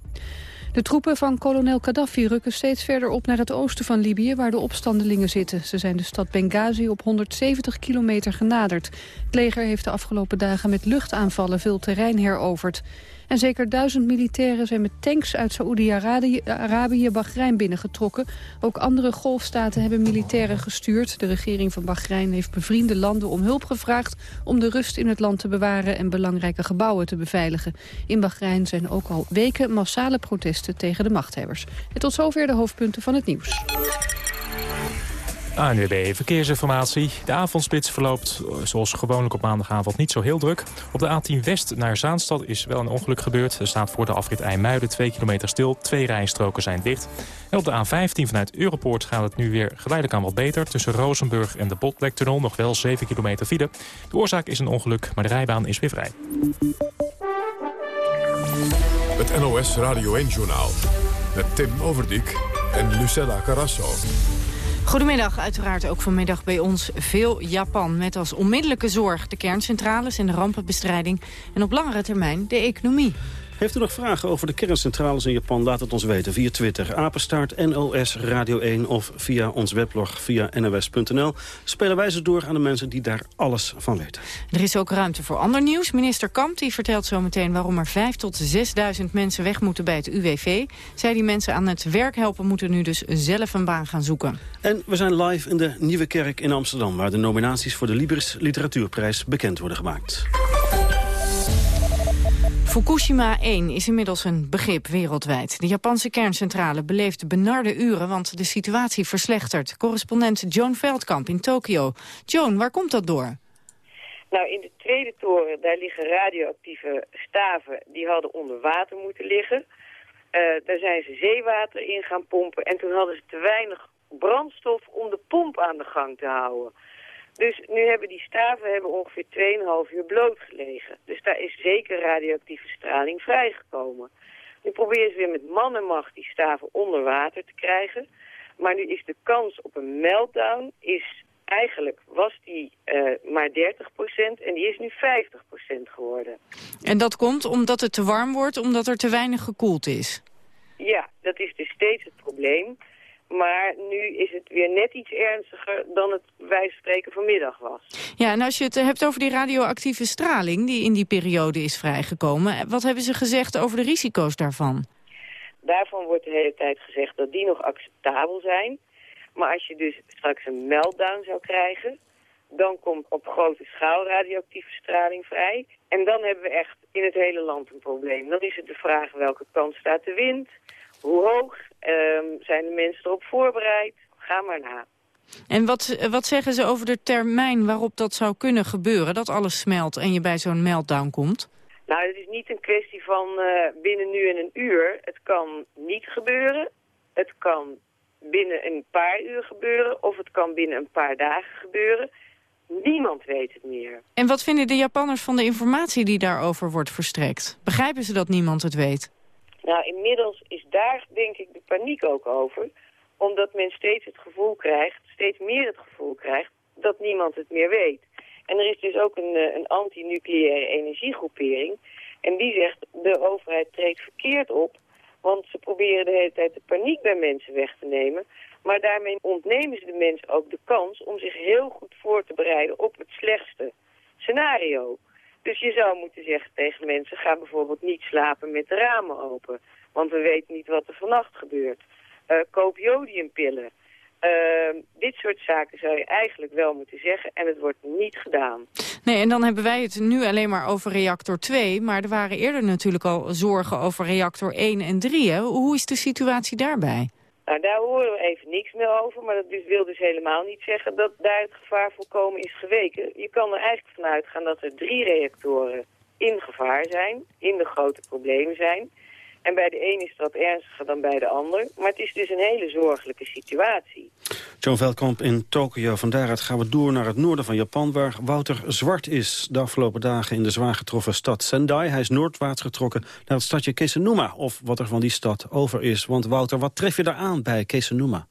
De troepen van kolonel Gaddafi rukken steeds verder op naar het oosten van Libië... waar de opstandelingen zitten. Ze zijn de stad Benghazi op 170 kilometer genaderd. Het leger heeft de afgelopen dagen met luchtaanvallen veel terrein heroverd. En zeker duizend militairen zijn met tanks uit Saoedi-Arabië Bahrein binnengetrokken. Ook andere golfstaten hebben militairen gestuurd. De regering van Bahrein heeft bevriende landen om hulp gevraagd... om de rust in het land te bewaren en belangrijke gebouwen te beveiligen. In Bahrein zijn ook al weken massale protesten tegen de machthebbers. En tot zover de hoofdpunten van het nieuws. ANWB Verkeersinformatie. De avondspits verloopt zoals gewoonlijk op maandagavond niet zo heel druk. Op de A10 West naar Zaanstad is wel een ongeluk gebeurd. Er staat voor de afrit IJmuiden 2 kilometer stil. Twee rijstroken zijn dicht. En op de A15 vanuit Europoort gaat het nu weer geleidelijk aan wat beter. Tussen Rozenburg en de Botlektunnel nog wel 7 kilometer file. De oorzaak is een ongeluk, maar de rijbaan is weer vrij. Het NOS Radio 1-journaal met Tim Overdijk en Lucella Carrasso. Goedemiddag, uiteraard ook vanmiddag bij ons veel Japan... met als onmiddellijke zorg de kerncentrales en de rampenbestrijding... en op langere termijn de economie. Heeft u nog vragen over de kerncentrales in Japan? Laat het ons weten via Twitter. Apenstaart NOS Radio 1 of via ons weblog via nos.nl. Spelen wij ze door aan de mensen die daar alles van weten. Er is ook ruimte voor ander nieuws. Minister Kamp die vertelt zo meteen waarom er 5 tot 6.000 mensen weg moeten bij het UWV. Zij die mensen aan het werk helpen moeten nu dus zelf een baan gaan zoeken. En we zijn live in de Nieuwe Kerk in Amsterdam... waar de nominaties voor de Libris Literatuurprijs bekend worden gemaakt. Fukushima 1 is inmiddels een begrip wereldwijd. De Japanse kerncentrale beleeft benarde uren, want de situatie verslechtert. Correspondent Joan Veldkamp in Tokio. Joan, waar komt dat door? Nou, in de tweede toren, daar liggen radioactieve staven. Die hadden onder water moeten liggen. Uh, daar zijn ze zeewater in gaan pompen. En toen hadden ze te weinig brandstof om de pomp aan de gang te houden. Dus nu hebben die staven hebben ongeveer 2,5 uur bloot gelegen. Dus daar is zeker radioactieve straling vrijgekomen. Nu proberen ze weer met man en macht die staven onder water te krijgen. Maar nu is de kans op een meltdown, is, eigenlijk was die uh, maar 30% en die is nu 50% geworden. En dat komt omdat het te warm wordt, omdat er te weinig gekoeld is? Ja, dat is dus steeds het probleem. Maar nu is het weer net iets ernstiger dan het wij spreken vanmiddag was. Ja, en als je het hebt over die radioactieve straling die in die periode is vrijgekomen. Wat hebben ze gezegd over de risico's daarvan? Daarvan wordt de hele tijd gezegd dat die nog acceptabel zijn. Maar als je dus straks een meltdown zou krijgen... dan komt op grote schaal radioactieve straling vrij. En dan hebben we echt in het hele land een probleem. Dan is het de vraag welke kant staat de wind, hoe hoog, zijn de mensen erop voorbereid, ga maar na. En wat, wat zeggen ze over de termijn waarop dat zou kunnen gebeuren, dat alles smelt en je bij zo'n meltdown komt? Nou, het is niet een kwestie van uh, binnen nu en een uur. Het kan niet gebeuren. Het kan binnen een paar uur gebeuren of het kan binnen een paar dagen gebeuren. Niemand weet het meer. En wat vinden de Japanners van de informatie die daarover wordt verstrekt? Begrijpen ze dat niemand het weet? Nou, inmiddels is daar denk ik de paniek ook over. Omdat men steeds het gevoel krijgt, steeds meer het gevoel krijgt, dat niemand het meer weet. En er is dus ook een, eh, een anti-nucleaire energiegroepering. En die zegt, de overheid treedt verkeerd op. Want ze proberen de hele tijd de paniek bij mensen weg te nemen. Maar daarmee ontnemen ze de mensen ook de kans om zich heel goed voor te bereiden op het slechtste scenario. Dus je zou moeten zeggen tegen mensen, ga bijvoorbeeld niet slapen met de ramen open. Want we weten niet wat er vannacht gebeurt. Uh, koop jodiumpillen. Uh, dit soort zaken zou je eigenlijk wel moeten zeggen en het wordt niet gedaan. Nee, en dan hebben wij het nu alleen maar over reactor 2... maar er waren eerder natuurlijk al zorgen over reactor 1 en 3. Hè? Hoe is de situatie daarbij? Nou, daar horen we even niks meer over, maar dat dus wil dus helemaal niet zeggen dat daar het gevaar volkomen is geweken. Je kan er eigenlijk vanuit gaan dat er drie reactoren in gevaar zijn, in de grote problemen zijn. En bij de een is dat ernstiger dan bij de ander. Maar het is dus een hele zorgelijke situatie. John Veldkamp in Tokio. Van daaruit gaan we door naar het noorden van Japan... waar Wouter Zwart is. De afgelopen dagen in de zwaar getroffen stad Sendai. Hij is noordwaarts getrokken naar het stadje Kesenuma. Of wat er van die stad over is. Want Wouter, wat tref je daar aan bij Kesenuma?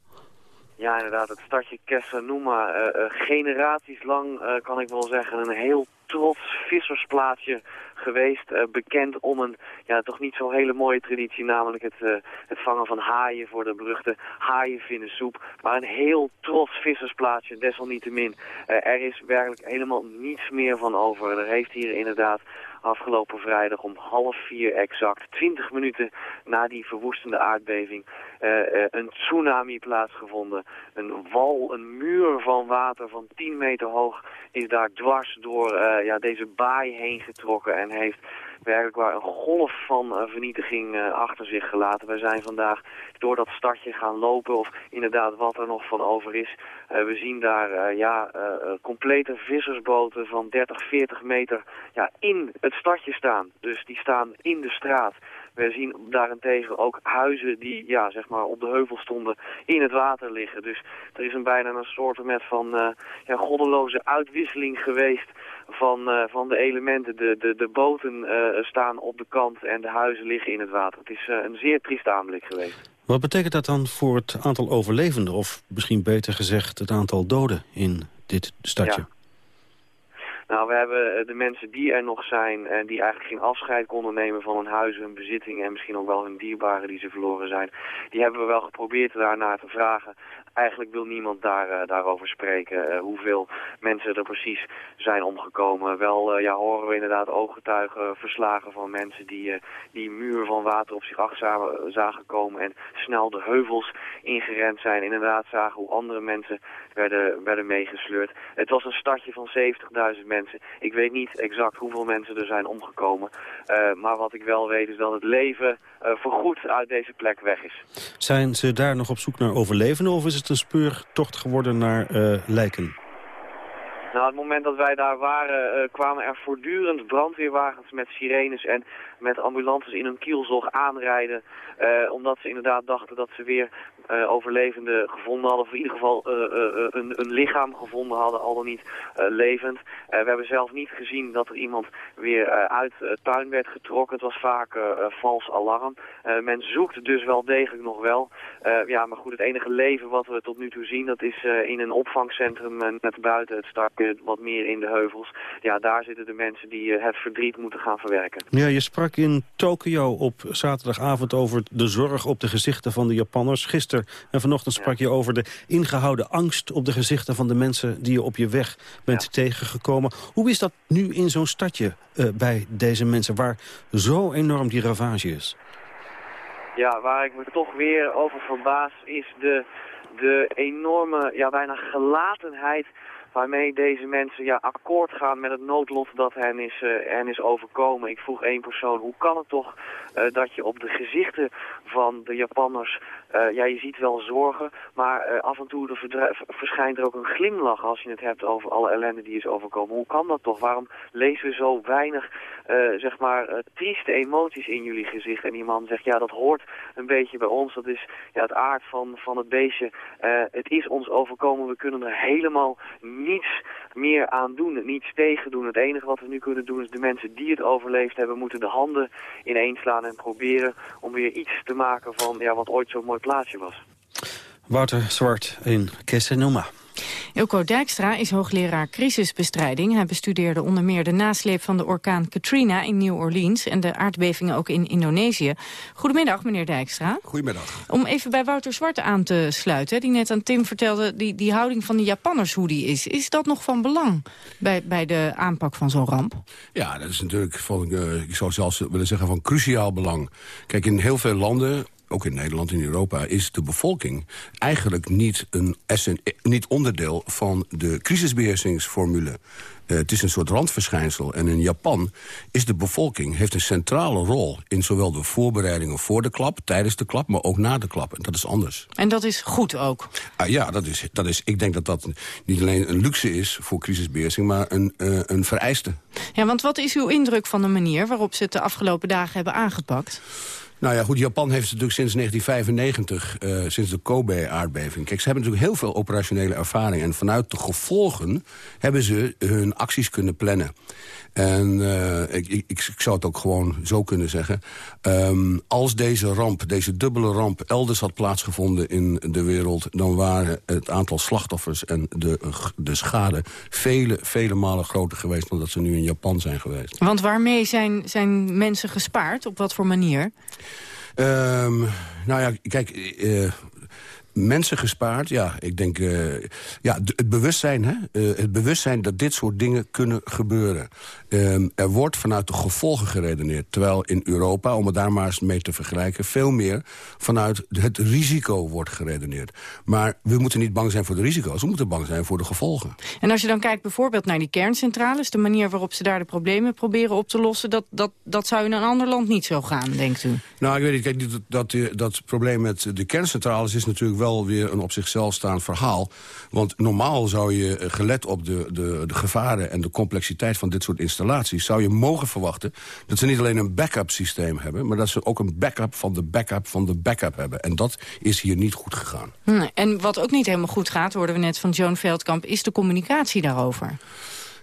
Ja, inderdaad, het stadje Kesenuma. Uh, uh, generaties lang, uh, kan ik wel zeggen, een heel trots vissersplaatsje geweest. Uh, bekend om een ja, toch niet zo hele mooie traditie, namelijk het, uh, het vangen van haaien voor de beruchte haaienvinnensoep. Maar een heel trots vissersplaatsje, desalniettemin. Uh, er is werkelijk helemaal niets meer van over. Er heeft hier inderdaad afgelopen vrijdag om half vier exact, 20 minuten na die verwoestende aardbeving, uh, uh, een tsunami plaatsgevonden. Een wal, een muur van water van 10 meter hoog is daar dwars door uh, ja, deze baai heen getrokken en heeft werkelijk waar een golf van uh, vernietiging uh, achter zich gelaten. Wij zijn vandaag door dat stadje gaan lopen of inderdaad wat er nog van over is. Uh, we zien daar ja, complete vissersboten van 30, 40 meter ja, in het stadje staan. Dus die staan in de straat. We zien daarentegen ook huizen die ja, zeg maar op de heuvel stonden in het water liggen. Dus er is een bijna een soort met van ja, goddeloze uitwisseling geweest van, uh, van de elementen. De, de, de boten uh, staan op de kant en de huizen liggen in het water. Het is een zeer triest aanblik geweest. Wat betekent dat dan voor het aantal overlevenden? Of misschien beter gezegd het aantal doden in dit stadje? Ja. Nou, we hebben de mensen die er nog zijn en die eigenlijk geen afscheid konden nemen van hun huis, hun bezittingen en misschien ook wel hun dierbaren die ze verloren zijn. Die hebben we wel geprobeerd daarnaar te vragen. Eigenlijk wil niemand daar, uh, daarover spreken. Uh, hoeveel mensen er precies zijn omgekomen. Wel uh, ja, horen we inderdaad ooggetuigen, verslagen van mensen die die muur van water op zich acht zagen komen en snel de heuvels ingerend zijn. Inderdaad zagen hoe andere mensen werden, werden meegesleurd. Het was een stadje van 70.000 mensen. Ik weet niet exact hoeveel mensen er zijn omgekomen. maar wat ik wel weet is dat het leven voorgoed uit deze plek weg is. Zijn ze daar nog op zoek naar overlevenden of is het een speurtocht geworden naar uh, lijken? Nou, het moment dat wij daar waren, uh, kwamen er voortdurend brandweerwagens met sirenes en met ambulances in hun kielzog aanrijden. Uh, omdat ze inderdaad dachten dat ze weer uh, overlevenden gevonden hadden. Of in ieder geval uh, een, een, lichaam gevonden hadden, al dan niet levend. we hebben zelf niet gezien dat er iemand weer uit het tuin werd getrokken. Het was vaak vals alarm. men zoekt dus wel degelijk nog wel. ja, maar goed, het enige leven wat we tot nu toe zien, dat is in een opvangcentrum net buiten het startje, wat meer in de heuvels. Ja, daar zitten de mensen die het verdriet moeten gaan verwerken. Ja, je sprak in Tokio op zaterdagavond over de zorg op de gezichten van de Japanners. Gisteren en vanochtend sprak je over de ingehouden angst op de gezichten van de mensen die je op je weg bent tegengekomen. Hoe is dat nu in zo'n stadje uh, bij deze mensen waar zo enorm die ravage is? Ja, waar ik me toch weer over verbaas is de, de enorme, ja bijna gelatenheid waarmee deze mensen ja, akkoord gaan met het noodlot dat hen is, uh, hen is overkomen. Ik vroeg één persoon, hoe kan het toch uh, dat je op de gezichten van de Japanners, uh, ja je ziet wel zorgen, maar af en toe verschijnt er ook een glimlach als je het hebt over alle ellende die is overkomen. Hoe kan dat toch? Waarom lezen we zo weinig, zeg maar, trieste emoties in jullie gezicht? En die man zegt, ja dat hoort een beetje bij ons, dat is ja, het aard van, van het beestje. het is ons overkomen, we kunnen er helemaal niets meer aan doen, niets tegen doen. Het enige wat we nu kunnen doen is de mensen die het overleefd hebben, moeten de handen ineenslaan en proberen om weer iets te maken van ja, wat ooit zo'n mooi plaatsje was. Wouter Zwart in Kessenoma. Ilko Dijkstra is hoogleraar crisisbestrijding. Hij bestudeerde onder meer de nasleep van de orkaan Katrina in New Orleans... en de aardbevingen ook in Indonesië. Goedemiddag, meneer Dijkstra. Goedemiddag. Om even bij Wouter Zwart aan te sluiten... die net aan Tim vertelde, die, die houding van de Japanners hoe die is. Is dat nog van belang bij, bij de aanpak van zo'n ramp? Ja, dat is natuurlijk van, uh, ik zou zelfs willen zeggen van cruciaal belang. Kijk, in heel veel landen ook in Nederland, in Europa... is de bevolking eigenlijk niet, een niet onderdeel van de crisisbeheersingsformule. Uh, het is een soort randverschijnsel. En in Japan is de bevolking heeft een centrale rol... in zowel de voorbereidingen voor de klap, tijdens de klap... maar ook na de klap. En dat is anders. En dat is goed ook? Uh, ja, dat is, dat is, ik denk dat dat niet alleen een luxe is voor crisisbeheersing... maar een, uh, een vereiste. Ja, want wat is uw indruk van de manier waarop ze het de afgelopen dagen hebben aangepakt? Nou ja, goed, Japan heeft natuurlijk sinds 1995, uh, sinds de Kobe-aardbeving... Kijk, ze hebben natuurlijk heel veel operationele ervaring... en vanuit de gevolgen hebben ze hun acties kunnen plannen. En uh, ik, ik, ik, zou het ook gewoon zo kunnen zeggen. Um, als deze ramp, deze dubbele ramp, elders had plaatsgevonden in de wereld... dan waren het aantal slachtoffers en de, de schade vele, vele malen groter geweest... dan dat ze nu in Japan zijn geweest. Want waarmee zijn, zijn mensen gespaard? Op wat voor manier? Um, nou ja, kijk, uh, mensen gespaard. Ja, ik denk, uh, ja, het bewustzijn, hè? Uh, het bewustzijn dat dit soort dingen kunnen gebeuren. Uh, er wordt vanuit de gevolgen geredeneerd. Terwijl in Europa, om het daar maar eens mee te vergelijken... veel meer vanuit het risico wordt geredeneerd. Maar we moeten niet bang zijn voor de risico's. We moeten bang zijn voor de gevolgen. En als je dan kijkt bijvoorbeeld naar die kerncentrales... de manier waarop ze daar de problemen proberen op te lossen... dat, dat, dat zou in een ander land niet zo gaan, denkt u? Nou, ik weet niet. Kijk, dat, dat, dat probleem met de kerncentrales is natuurlijk wel weer een op zichzelf staand verhaal. Want normaal zou je, eh, gelet op de, de, de gevaren en de complexiteit van dit soort installaties... zou je mogen verwachten dat ze niet alleen een backup systeem hebben... maar dat ze ook een backup van de backup van de backup hebben. En dat is hier niet goed gegaan. Hm, en wat ook niet helemaal goed gaat, hoorden we net van Joan Veldkamp... is de communicatie daarover.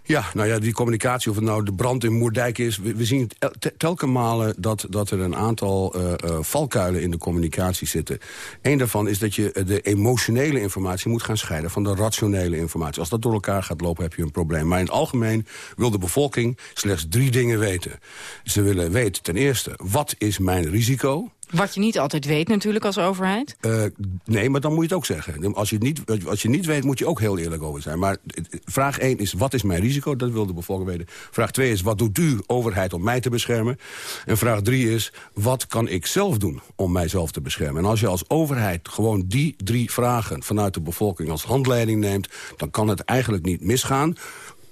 Ja, nou ja, die communicatie, of het nou de brand in Moerdijk is... we, zien telkens malen dat, dat er een aantal uh, uh, valkuilen in de communicatie zitten. Eén daarvan is dat je de emotionele informatie moet gaan scheiden... van de rationele informatie. Als dat door elkaar gaat lopen, heb je een probleem. Maar in het algemeen wil de bevolking slechts drie dingen weten. Ze willen weten ten eerste, wat is mijn risico... Wat je niet altijd weet natuurlijk als overheid? Uh, nee, maar dan moet je het ook zeggen. Als je, niet, als je niet weet, moet je ook heel eerlijk over zijn. Maar vraag 1 is, wat is mijn risico? Dat wil de bevolking weten. Vraag 2 is, wat doet u, overheid, om mij te beschermen? En vraag 3 is, wat kan ik zelf doen om mijzelf te beschermen? En als je als overheid gewoon die drie vragen vanuit de bevolking als handleiding neemt... dan kan het eigenlijk niet misgaan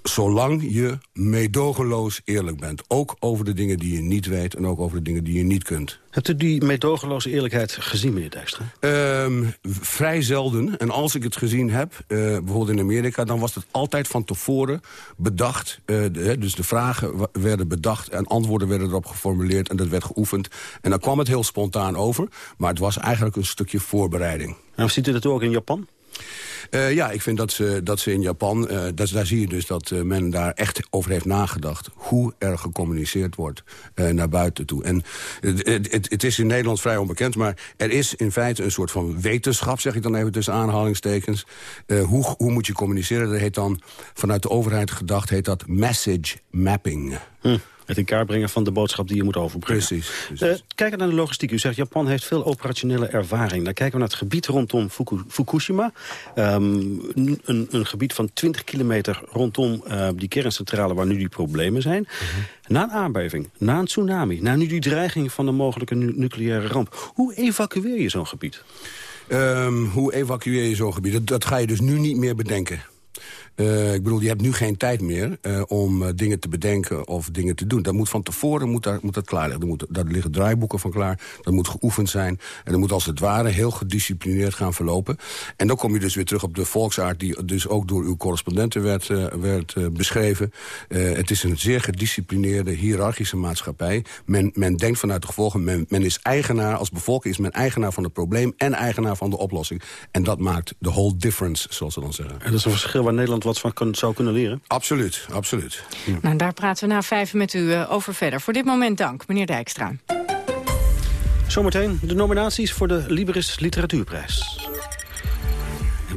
zolang je meedogenloos eerlijk bent. Ook over de dingen die je niet weet en ook over de dingen die je niet kunt. Hebt u die meedogenloze eerlijkheid gezien, meneer Dijkstra? Um, vrij zelden. En als ik het gezien heb, uh, bijvoorbeeld in Amerika... dan was het altijd van tevoren bedacht. Uh, de, dus de vragen werden bedacht en antwoorden werden erop geformuleerd... en dat werd geoefend. En dan kwam het heel spontaan over. Maar het was eigenlijk een stukje voorbereiding. En ziet u dat ook in Japan? Uh, ja, ik vind dat ze, dat ze in Japan, uh, dat, daar zie je dus dat uh, men daar echt over heeft nagedacht. Hoe er gecommuniceerd wordt naar buiten toe. En het, is in Nederland vrij onbekend, maar er is in feite een soort van wetenschap, zeg ik dan even tussen aanhalingstekens. hoe, hoe moet je communiceren? Dat heet dan vanuit de overheid gedacht, heet dat message mapping. Hm. Het in kaart brengen van de boodschap die je moet overbrengen. Precies. precies. Uh, kijken naar de logistiek. U zegt Japan heeft veel operationele ervaring. Dan kijken we naar het gebied rondom Fuku Fukushima. Um, een, een, gebied van 20 kilometer rondom uh, die kerncentrale waar nu die problemen zijn. Uh mhm. -huh. Na een aardbeving, na een tsunami, na nu die dreiging van een mogelijke nu nucleaire ramp. Hoe evacueer je zo'n gebied? Um, hoe evacueer je zo'n gebied? Dat, dat ga je dus nu niet meer bedenken. Uh, ik bedoel, je hebt nu geen tijd meer uh, om uh, dingen te bedenken of dingen te doen. Dat moet van tevoren moet daar, moet dat klaar liggen. Er moet, daar liggen draaiboeken van klaar. Dat moet geoefend zijn. En dat moet als het ware heel gedisciplineerd gaan verlopen. En dan kom je dus weer terug op de volksaard... die dus ook door uw correspondenten werd, werd beschreven. het is een zeer gedisciplineerde, hiërarchische maatschappij. Men, men denkt vanuit de gevolgen. Men, men is eigenaar, als bevolking is men eigenaar van het probleem... en eigenaar van de oplossing. En dat maakt de whole difference, zoals ze dan zeggen. En dat is een verschil waar Nederland wat van kan, zou kunnen leren? Absoluut, absoluut. Nou, daar praten we na vijf met u uh, over verder. Voor dit moment dank, meneer Dijkstra. Zometeen de nominaties voor de Liberis Literatuurprijs.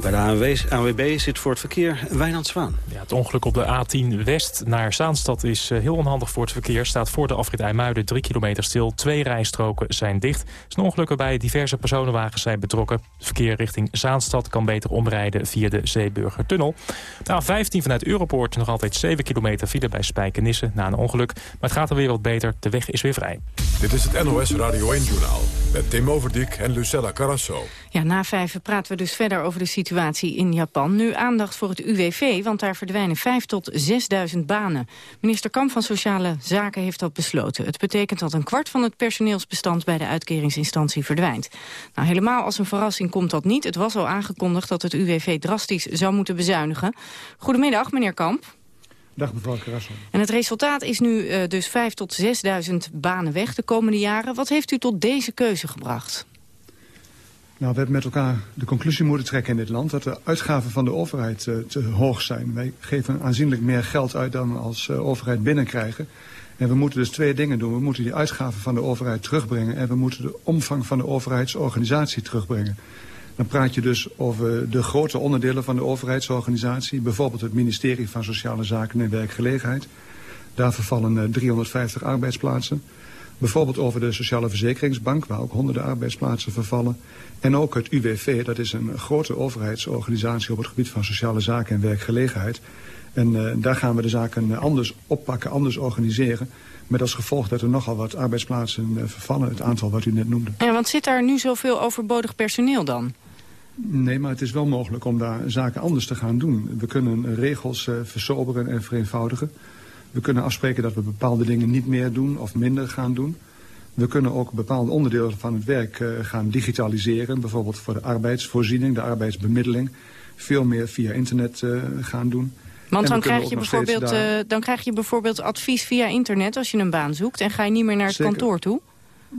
Bij de ANWB zit voor het verkeer Wijnand Zwaan. Ja, het ongeluk op de A10 West naar Zaanstad is eh, heel onhandig voor het verkeer. Staat voor de afrit IJmuiden 3 kilometer stil. Twee rijstroken zijn dicht. Er is een ongeluk waarbij diverse personenwagens zijn betrokken. Het verkeer richting Zaanstad kan beter omrijden via de Zeeburgertunnel. De A15 vanuit Europoort nog altijd 7 kilometer file bij Spijkenisse na een ongeluk. Maar het gaat er weer wat beter. De weg is weer vrij. Dit is het NOS Radio 1-journaal met Tim Overdijk en Lucella Carrasso. Ja, na vijf praten we dus verder over de situatie situatie in Japan. Nu aandacht voor het UWV, want daar verdwijnen 5 tot 6.000 banen. Minister Kamp van Sociale Zaken heeft dat besloten. Het betekent dat een kwart van het personeelsbestand bij de uitkeringsinstantie verdwijnt. Nou, helemaal als een verrassing komt dat niet. Het was al aangekondigd dat het UWV drastisch zou moeten bezuinigen. Goedemiddag, meneer Kamp. Dag mevrouw Karassel. En het resultaat is nu uh, dus 5 tot 6.000 banen weg de komende jaren. Wat heeft u tot deze keuze gebracht? Nou, we hebben met elkaar de conclusie moeten trekken in dit land... dat de uitgaven van de overheid uh, te hoog zijn. Wij geven aanzienlijk meer geld uit dan we als uh, overheid binnenkrijgen. En we moeten dus twee dingen doen. We moeten die uitgaven van de overheid terugbrengen... en we moeten de omvang van de overheidsorganisatie terugbrengen. Dan praat je dus over de grote onderdelen van de overheidsorganisatie. Bijvoorbeeld het ministerie van Sociale Zaken en Werkgelegenheid. Daar vervallen uh, 350 arbeidsplaatsen. Bijvoorbeeld over de Sociale Verzekeringsbank, waar ook honderden arbeidsplaatsen vervallen. En ook het UWV, dat is een grote overheidsorganisatie op het gebied van sociale zaken en werkgelegenheid. En uh, daar gaan we de zaken anders oppakken, anders organiseren. Met als gevolg dat er nogal wat arbeidsplaatsen uh, vervallen, het aantal wat u net noemde. Ja, want zit daar nu zoveel overbodig personeel dan? Nee, maar het is wel mogelijk om daar zaken anders te gaan doen. We kunnen regels uh, versoberen en vereenvoudigen. We kunnen afspreken dat we bepaalde dingen niet meer doen of minder gaan doen. We kunnen ook bepaalde onderdelen van het werk uh, gaan digitaliseren. Bijvoorbeeld voor de arbeidsvoorziening, de arbeidsbemiddeling. Veel meer via internet uh, gaan doen. Want dan krijg, je bijvoorbeeld, daar... uh, dan krijg je bijvoorbeeld advies via internet als je een baan zoekt. En ga je niet meer naar het zeker. kantoor toe?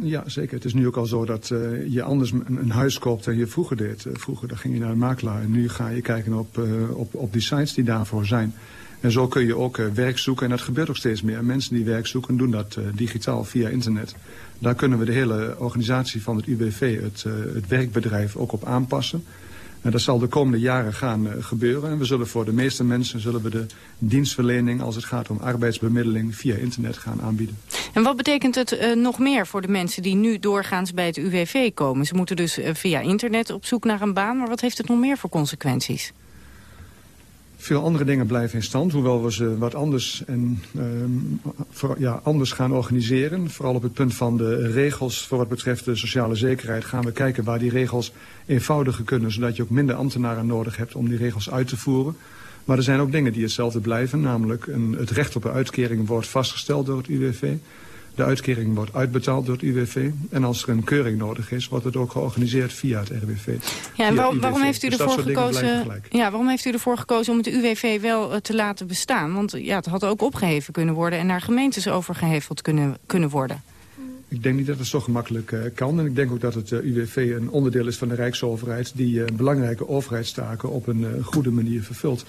Ja, zeker. Het is nu ook al zo dat uh, je anders een, een, huis koopt dan je vroeger deed. Uh, vroeger dan ging je naar een makelaar en nu ga je kijken op, uh, op, op die sites die daarvoor zijn. En zo kun je ook uh, werk zoeken. En dat gebeurt ook steeds meer. Mensen die werk zoeken doen dat uh, digitaal via internet. Daar kunnen we de hele organisatie van het UWV, het, uh, het werkbedrijf, ook op aanpassen. En dat zal de komende jaren gaan gebeuren. En we zullen voor de meeste mensen zullen we de dienstverlening als het gaat om arbeidsbemiddeling via internet gaan aanbieden. En wat betekent het nog meer voor de mensen die nu doorgaans bij het UWV komen? Ze moeten dus via internet op zoek naar een baan, maar wat heeft het nog meer voor consequenties? Veel andere dingen blijven in stand, hoewel we ze wat anders, en, voor, ja, anders gaan organiseren. Vooral op het punt van de regels voor wat betreft de sociale zekerheid gaan we kijken waar die regels eenvoudiger kunnen, zodat je ook minder ambtenaren nodig hebt om die regels uit te voeren. Maar er zijn ook dingen die hetzelfde blijven, namelijk een, het recht op een uitkering wordt vastgesteld door het UWV. De uitkering wordt uitbetaald door het UWV. En als er een keuring nodig is, wordt het ook georganiseerd via het RWV. Ja, en waarom, waarom heeft u dus ervoor gekozen? Ja, waarom heeft u ervoor gekozen om het UWV wel uh, te laten bestaan? Want ja, het had ook opgeheven kunnen worden en naar gemeentes overgeheveld kunnen, kunnen worden. Ik denk niet dat het zo gemakkelijk uh, kan. En ik denk ook dat het uh, UWV een onderdeel is van de Rijksoverheid... die uh, belangrijke overheidstaken op een goede manier vervult.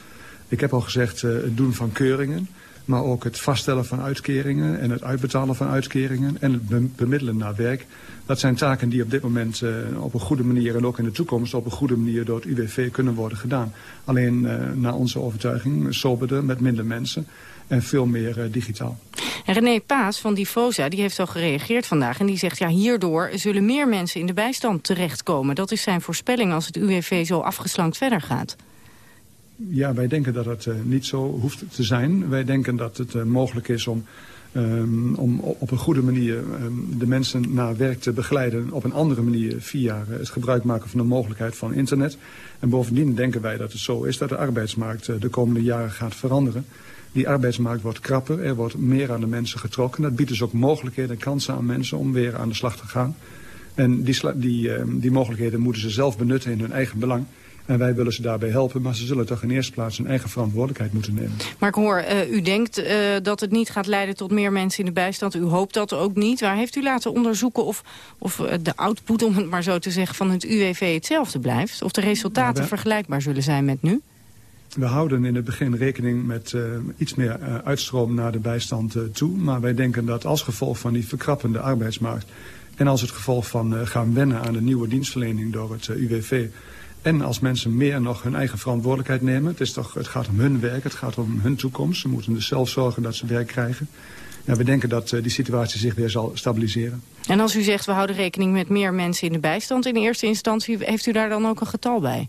Ik heb al gezegd, het doen van keuringen maar ook het vaststellen van uitkeringen en het uitbetalen van uitkeringen en het bemiddelen naar werk. Dat zijn taken die op dit moment uh, op een goede manier en ook in de toekomst op een goede manier door het UWV kunnen worden gedaan. Alleen uh, naar onze overtuiging soberder met minder mensen en veel meer uh, digitaal. En René Paas van Difosa die heeft al gereageerd vandaag en die zegt ja hierdoor zullen meer mensen in de bijstand terechtkomen. Dat is zijn voorspelling als het UWV zo afgeslankt verder gaat. Ja, wij denken dat het uh, niet zo hoeft te zijn. Wij denken dat het uh, mogelijk is om Um, om op een goede manier um, de mensen naar werk te begeleiden. Op een andere manier via het gebruik maken van de mogelijkheid van internet. En bovendien denken wij dat het zo is dat de arbeidsmarkt de komende jaren gaat veranderen. Die arbeidsmarkt wordt krapper, er wordt meer aan de mensen getrokken. Dat biedt dus ook mogelijkheden en kansen aan mensen om weer aan de slag te gaan. En die, die, uh, die mogelijkheden moeten ze zelf benutten in hun eigen belang. En wij willen ze daarbij helpen, maar ze zullen toch in eerste plaats hun eigen verantwoordelijkheid moeten nemen. Maar ik hoor, uh, u denkt uh, dat het niet gaat leiden tot meer mensen in de bijstand. U hoopt dat ook niet. Waar heeft u laten onderzoeken of, of uh, de output, om het maar zo te zeggen, van het UWV hetzelfde blijft? Of de resultaten ja, we... vergelijkbaar zullen zijn met nu? We houden in het begin rekening met uh, iets meer uh, uitstroom naar de bijstand uh, toe. Maar wij denken dat als gevolg van die verkrappende arbeidsmarkt... en als het gevolg van gaan wennen aan de nieuwe dienstverlening door het UWV... en als mensen meer nog hun eigen verantwoordelijkheid nemen... Het, is toch, het gaat om hun werk, het gaat om hun toekomst. Ze moeten dus zelf zorgen dat ze werk krijgen. Ja, we denken dat die situatie zich weer zal stabiliseren. En als u zegt we houden rekening met meer mensen in de bijstand... in eerste instantie, heeft u daar dan ook een getal bij?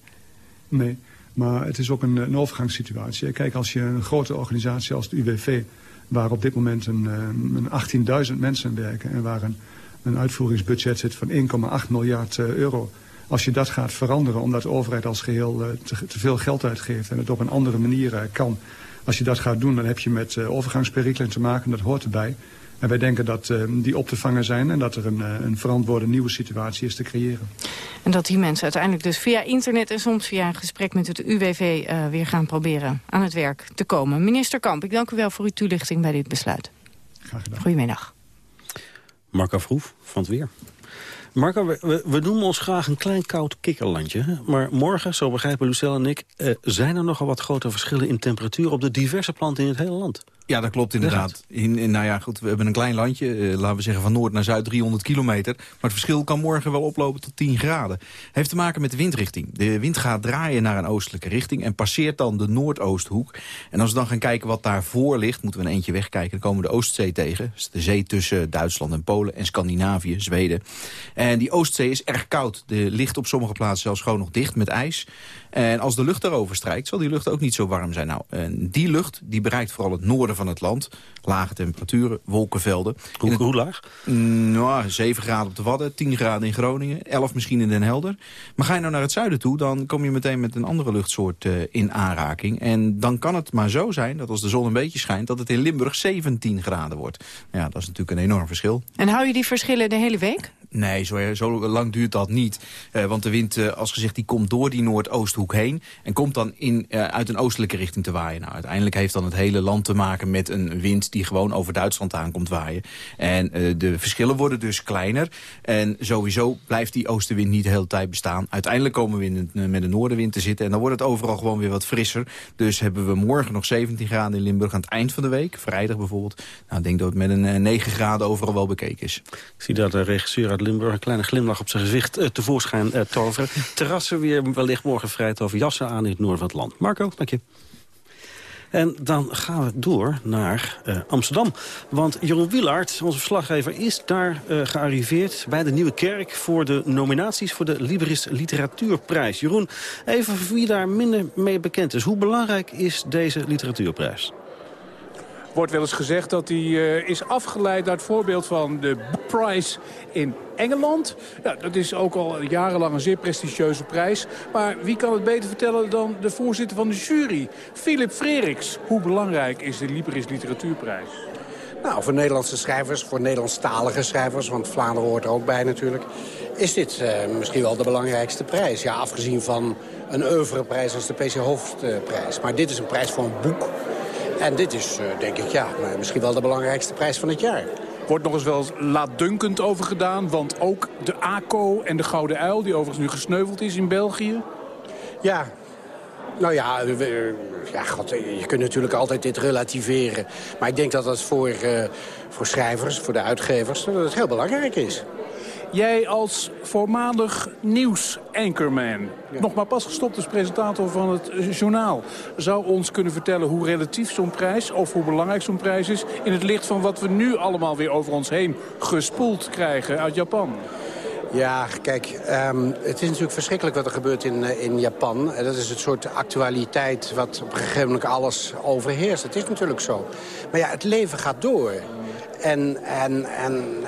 Nee. Maar het is ook een, een overgangssituatie. Kijk, als je een grote organisatie als de UWV... waar op dit moment een, een 18.000 mensen werken... en waar een, een uitvoeringsbudget zit van 1,8 miljard euro... als je dat gaat veranderen omdat de overheid als geheel te, te veel geld uitgeeft... en het op een andere manier kan... als je dat gaat doen, dan heb je met overgangsperikelen te maken. Dat hoort erbij. En wij denken dat uh, die op te vangen zijn en dat er een, een verantwoorde nieuwe situatie is te creëren. En dat die mensen uiteindelijk dus via internet en soms via een gesprek met het UWV uh, weer gaan proberen aan het werk te komen. Minister Kamp, ik dank u wel voor uw toelichting bij dit besluit. Graag gedaan. Goedemiddag. Marco Vroef van het Weer. Marco, we, we noemen ons graag een klein koud kikkerlandje. Maar morgen, zo begrijpen Lucelle en ik... Uh, zijn er nogal wat grote verschillen in temperatuur... op de diverse planten in het hele land. Ja, dat klopt inderdaad. In, in, nou ja, goed, we hebben een klein landje, uh, laten we zeggen van noord naar zuid 300 kilometer. Maar het verschil kan morgen wel oplopen tot 10 graden. Heeft te maken met de windrichting. De wind gaat draaien naar een oostelijke richting en passeert dan de noordoosthoek. En als we dan gaan kijken wat daarvoor ligt, moeten we een eentje wegkijken. Dan komen we de Oostzee tegen. Is de zee tussen Duitsland en Polen en Scandinavië, Zweden. En die Oostzee is erg koud. De ligt op sommige plaatsen zelfs gewoon nog dicht met ijs. En als de lucht daarover strijkt, zal die lucht ook niet zo warm zijn. Nou, en die lucht die bereikt vooral het noorden van het land. Lage temperaturen, wolkenvelden. Hoe, het, hoe laag? Nou, 7 graden op de Wadden, 10 graden in Groningen, 11 misschien in Den Helder. Maar ga je nou naar het zuiden toe, dan kom je meteen met een andere luchtsoort uh, in aanraking. En dan kan het maar zo zijn dat als de zon een beetje schijnt... dat het in Limburg 17 graden wordt. Ja, dat is natuurlijk een enorm verschil. En hou je die verschillen de hele week? Nee, zo, lang duurt dat niet. Uh, want de wind, uh, als gezegd, die komt door die noordoosthoek heen... en komt dan in, uh, uit een oostelijke richting te waaien. Nou, uiteindelijk heeft dan het hele land te maken met een wind... die gewoon over Duitsland aankomt waaien. En de verschillen worden dus kleiner. En sowieso blijft die oostenwind niet de hele tijd bestaan. Uiteindelijk komen we in met een noordenwind te zitten... en dan wordt het overal gewoon weer wat frisser. Dus hebben we morgen nog 17 graden in Limburg aan het eind van de week. Vrijdag bijvoorbeeld. Nou, ik denk dat het met een 9 graden overal wel bekeken is. Ik zie dat de regisseur uit Limburg een kleine glimlach op zijn gezicht uh, tevoorschijn uh, toveren. Terrassen weer wellicht morgen vrij over jassen aan in het noorden van het land. Marco, dank je. En dan gaan we door naar uh, Amsterdam. Want Jeroen Wielaert, onze verslaggever, is daar gearriveerd... bij de Nieuwe Kerk voor de nominaties voor de Libris Literatuurprijs. Jeroen, even voor wie daar minder mee bekend is. Hoe belangrijk is deze literatuurprijs? Wordt wel eens gezegd dat hij uh, is afgeleid uit het voorbeeld van de Prize in Engeland. Dat is ook al jarenlang een zeer prestigieuze prijs. Maar wie kan het beter vertellen dan de voorzitter van de jury? Philip Freriks. Hoe belangrijk is de Libris Literatuurprijs? Nou, voor Nederlandse schrijvers, voor Nederlandstalige schrijvers... want Vlaanderen hoort er ook bij natuurlijk... is dit uh, misschien wel de belangrijkste prijs. Ja, afgezien van een oeuvreprijs als de PC Hoofdprijs. Maar dit is een prijs voor een boek... En dit is, uh, denk ik, ja, misschien wel de belangrijkste prijs van het jaar. Wordt nog eens wel laatdunkend over gedaan. Want ook de ACO en de Gouden Uil, die overigens nu gesneuveld is in België. Ja, nou ja, ja God, je kunt natuurlijk altijd dit relativeren. Maar ik denk dat dat voor, uh, voor schrijvers, voor de uitgevers, dat het heel belangrijk is. Jij als voormalig nieuws-anchorman, ja. nog maar pas gestopt als presentator van het journaal... zou ons kunnen vertellen hoe relatief zo'n prijs, of hoe belangrijk zo'n prijs is... in het licht van wat we nu allemaal weer over ons heen gespoeld krijgen uit Japan? Ja, kijk, um, het is natuurlijk verschrikkelijk wat er gebeurt in, uh, in Japan. Dat is het soort actualiteit wat op een gegeven moment alles overheerst. Het is natuurlijk zo. Maar ja, het leven gaat door. En, en, en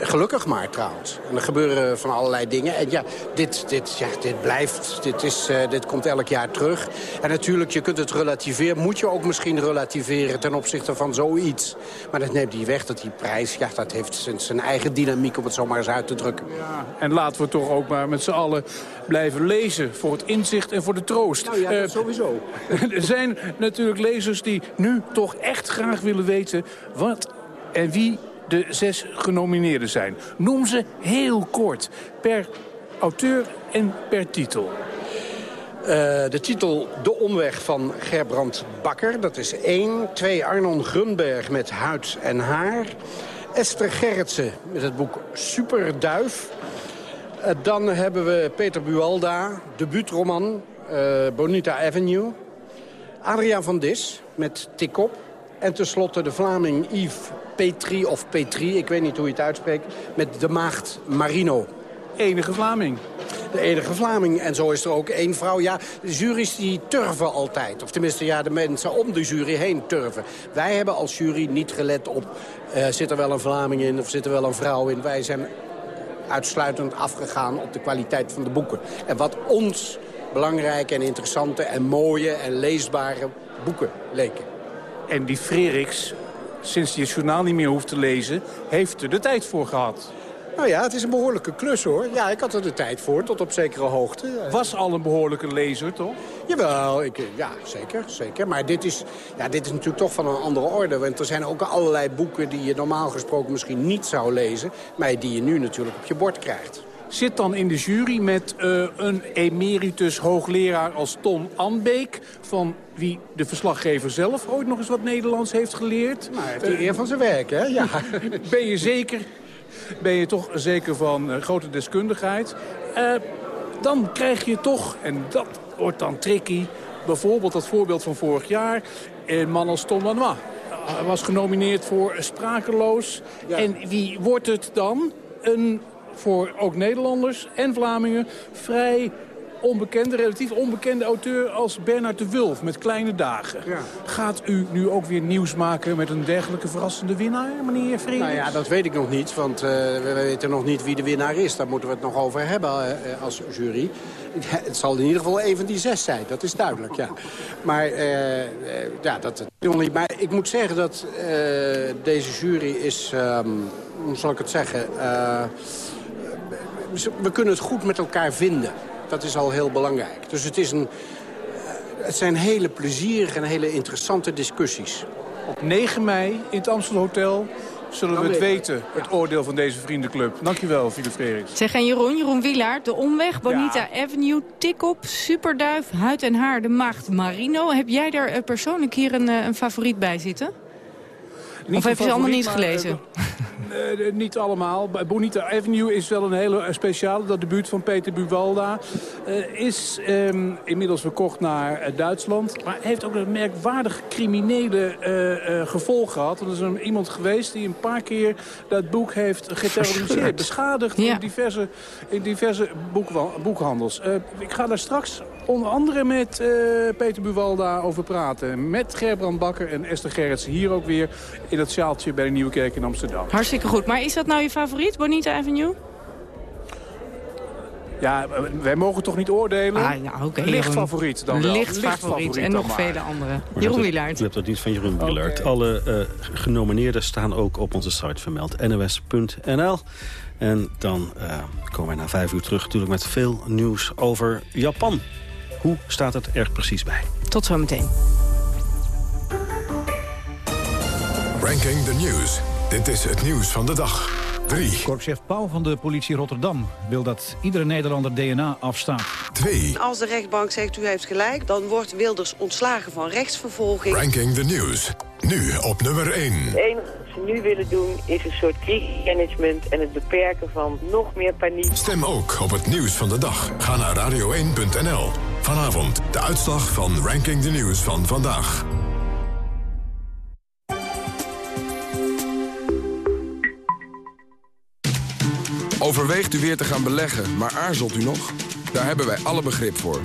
gelukkig maar trouwens. En er gebeuren van allerlei dingen. En ja, dit, dit, ja, dit blijft. Dit, is, dit komt elk jaar terug. En natuurlijk, je kunt het relativeren. Moet je ook misschien relativeren ten opzichte van zoiets. Maar dat neemt niet weg dat die prijs... Ja, dat heeft zijn eigen dynamiek om het zo maar eens uit te drukken. Ja, en laten we toch ook maar met z'n allen blijven lezen... voor het inzicht en voor de troost. Nou ja, dat sowieso. er zijn natuurlijk lezers die nu toch echt graag willen weten... wat en wie de zes genomineerden zijn. Noem ze heel kort, per auteur en per titel. Uh, de titel De Omweg van Gerbrand Bakker, dat is één. Twee, Arnon Grunberg met Huid en Haar. Esther Gerritsen met het boek Superduif. Uh, dan hebben we Peter Bualda, debuutroman, uh, Bonita Avenue. Adriaan van Dis met Tikop. En tenslotte de Vlaming Yves Petri, of Petri, ik weet niet hoe je het uitspreekt... met de maagd Marino. Enige Vlaming. De enige Vlaming. En zo is er ook één vrouw. Ja, de jury's die turven altijd. Of tenminste, ja, de mensen om de jury heen turven. Wij hebben als jury niet gelet op... Uh, zit er wel een Vlaming in of zit er wel een vrouw in. Wij zijn uitsluitend afgegaan op de kwaliteit van de boeken. En wat ons belangrijke en interessante en mooie en leesbare boeken leken. En die Freriks, sinds hij het journaal niet meer hoeft te lezen... heeft er de tijd voor gehad. Nou ja, het is een behoorlijke klus hoor. Ja, ik had er de tijd voor, tot op zekere hoogte. Was al een behoorlijke lezer, toch? Jawel, ik, ja, zeker, zeker. Maar dit is, ja, dit is natuurlijk toch van een andere orde. Want er zijn ook allerlei boeken die je normaal gesproken misschien niet zou lezen... maar die je nu natuurlijk op je bord krijgt zit dan in de jury met uh, een emeritus hoogleraar als Tom Anbeek... van wie de verslaggever zelf ooit nog eens wat Nederlands heeft geleerd. Maar heeft de eer van zijn werk, hè? Ja. ben je zeker ben je toch zeker van uh, grote deskundigheid. Uh, dan krijg je toch, en dat wordt dan tricky... bijvoorbeeld dat voorbeeld van vorig jaar... een man als Tom Lanois was genomineerd voor Sprakeloos. Ja. En wie wordt het dan? Een voor ook Nederlanders en Vlamingen vrij onbekende, relatief onbekende auteur als Bernard de Wulf met Kleine Dagen. Ja. Gaat u nu ook weer nieuws maken met een dergelijke verrassende winnaar, meneer Vreemd? Nou ja, dat weet ik nog niet, want uh, we weten nog niet wie de winnaar is. Daar moeten we het nog over hebben uh, als jury. Het zal in ieder geval een van die zes zijn, dat is duidelijk, ja. Maar, uh, ja, dat, niet. maar ik moet zeggen dat deze jury is, um, hoe zal ik het zeggen we kunnen het goed met elkaar vinden. Dat is al heel belangrijk. Dus het, is een, het zijn hele plezierige en hele interessante discussies. Op 9 mei in het Amstel Hotel zullen we het weten, het oordeel van deze vriendenclub. Dankjewel, Philip Freriks. Zeg, en Jeroen, Jeroen Wielaert, De Omweg, Bonita Avenue, Tikop, Superduif, Huid en Haar, De Maagd, Marino. Heb jij daar eh, persoonlijk hier een, eh, een favoriet bij zitten? Of heb je ze allemaal niet gelezen? Uh, niet allemaal. Bonita Avenue is wel een hele speciale. Dat debuut van Peter Buwalda uh, is um, inmiddels verkocht naar Duitsland. Maar heeft ook een merkwaardig criminele gevolg gehad. Er is een, iemand geweest die een paar keer dat boek heeft geterroriseerd. Beschadigd ja. in diverse, in diverse boek, boekhandels. ik ga daar straks onder andere met Peter Buwalda over praten. Met Gerbrand Bakker en Esther Gerrits hier ook weer in dat sjaaltje bij de Nieuwe Kerk in Amsterdam. Hartstikke goed. Maar is dat nou je favoriet, Bonita Avenue? Ja, wij mogen toch niet oordelen? Ah, ja, okay, Licht favoriet dan wel. Licht favoriet en nog vele andere. Jeroen Wielaert. Je hebt dat niet van Jeroen Wielaert. Okay. Alle uh, genomineerden staan ook op onze site vermeld. nos.nl. En dan uh, komen wij na vijf uur terug natuurlijk met veel nieuws over Japan. Hoe staat het er precies bij? Tot zometeen. Ranking the News. Dit is het nieuws van de dag. 3. Korpschef Pauw van de politie Rotterdam wil dat iedere Nederlander DNA afstaat. 2. Als de rechtbank zegt u heeft gelijk, dan wordt Wilders ontslagen van rechtsvervolging. Ranking the News. Nu op nummer 1. Het enige wat ze nu willen doen is een soort crisismanagement en het beperken van nog meer paniek. Stem ook op het nieuws van de dag. Ga naar radio1.nl. Vanavond de uitslag van Ranking the News van vandaag. Overweegt u weer te gaan beleggen, maar aarzelt u nog? Daar hebben wij alle begrip voor.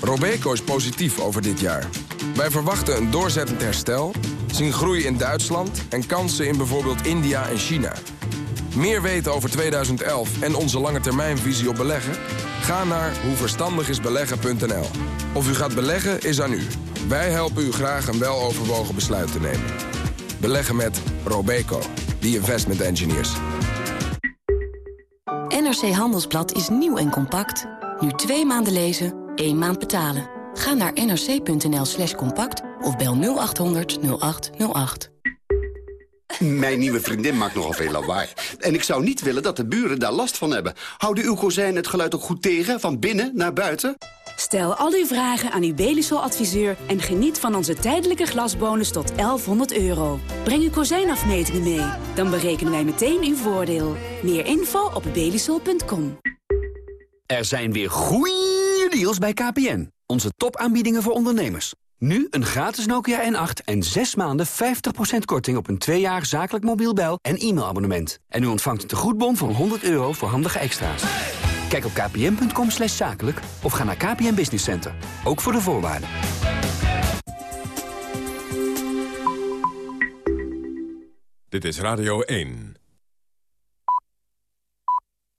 Robeco is positief over dit jaar. Wij verwachten een doorzettend herstel zien groei in Duitsland en kansen in bijvoorbeeld India en China. Meer weten over 2011 en onze lange termijnvisie op beleggen? Ga naar hoeverstandigisbeleggen.nl. Of u gaat beleggen is aan u. Wij helpen u graag een weloverwogen besluit te nemen. Beleggen met Robeco, the investment engineers. NRC Handelsblad is nieuw en compact. Nu twee maanden lezen, één maand betalen. Ga naar nrc.nl slash compact of bel 0800 0808. Mijn nieuwe vriendin maakt nogal veel lawaai. En ik zou niet willen dat de buren daar last van hebben. Houden uw kozijnen het geluid ook goed tegen, van binnen naar buiten? Stel al uw vragen aan uw Belisol-adviseur... en geniet van onze tijdelijke glasbonus tot 1100 euro. Breng uw kozijnafmetingen mee. Dan berekenen wij meteen uw voordeel. Meer info op belisol.com. Er zijn weer goeie deals bij KPN. Onze topaanbiedingen voor ondernemers. Nu een gratis Nokia N8 en 6 maanden 50% korting op een 2 jaar zakelijk mobiel bel- en e-mailabonnement. En u ontvangt een tegoedbon van 100 euro voor handige extra's. Kijk op kpn.com slash zakelijk of ga naar KPN Business Center. Ook voor de voorwaarden. Dit is Radio 1.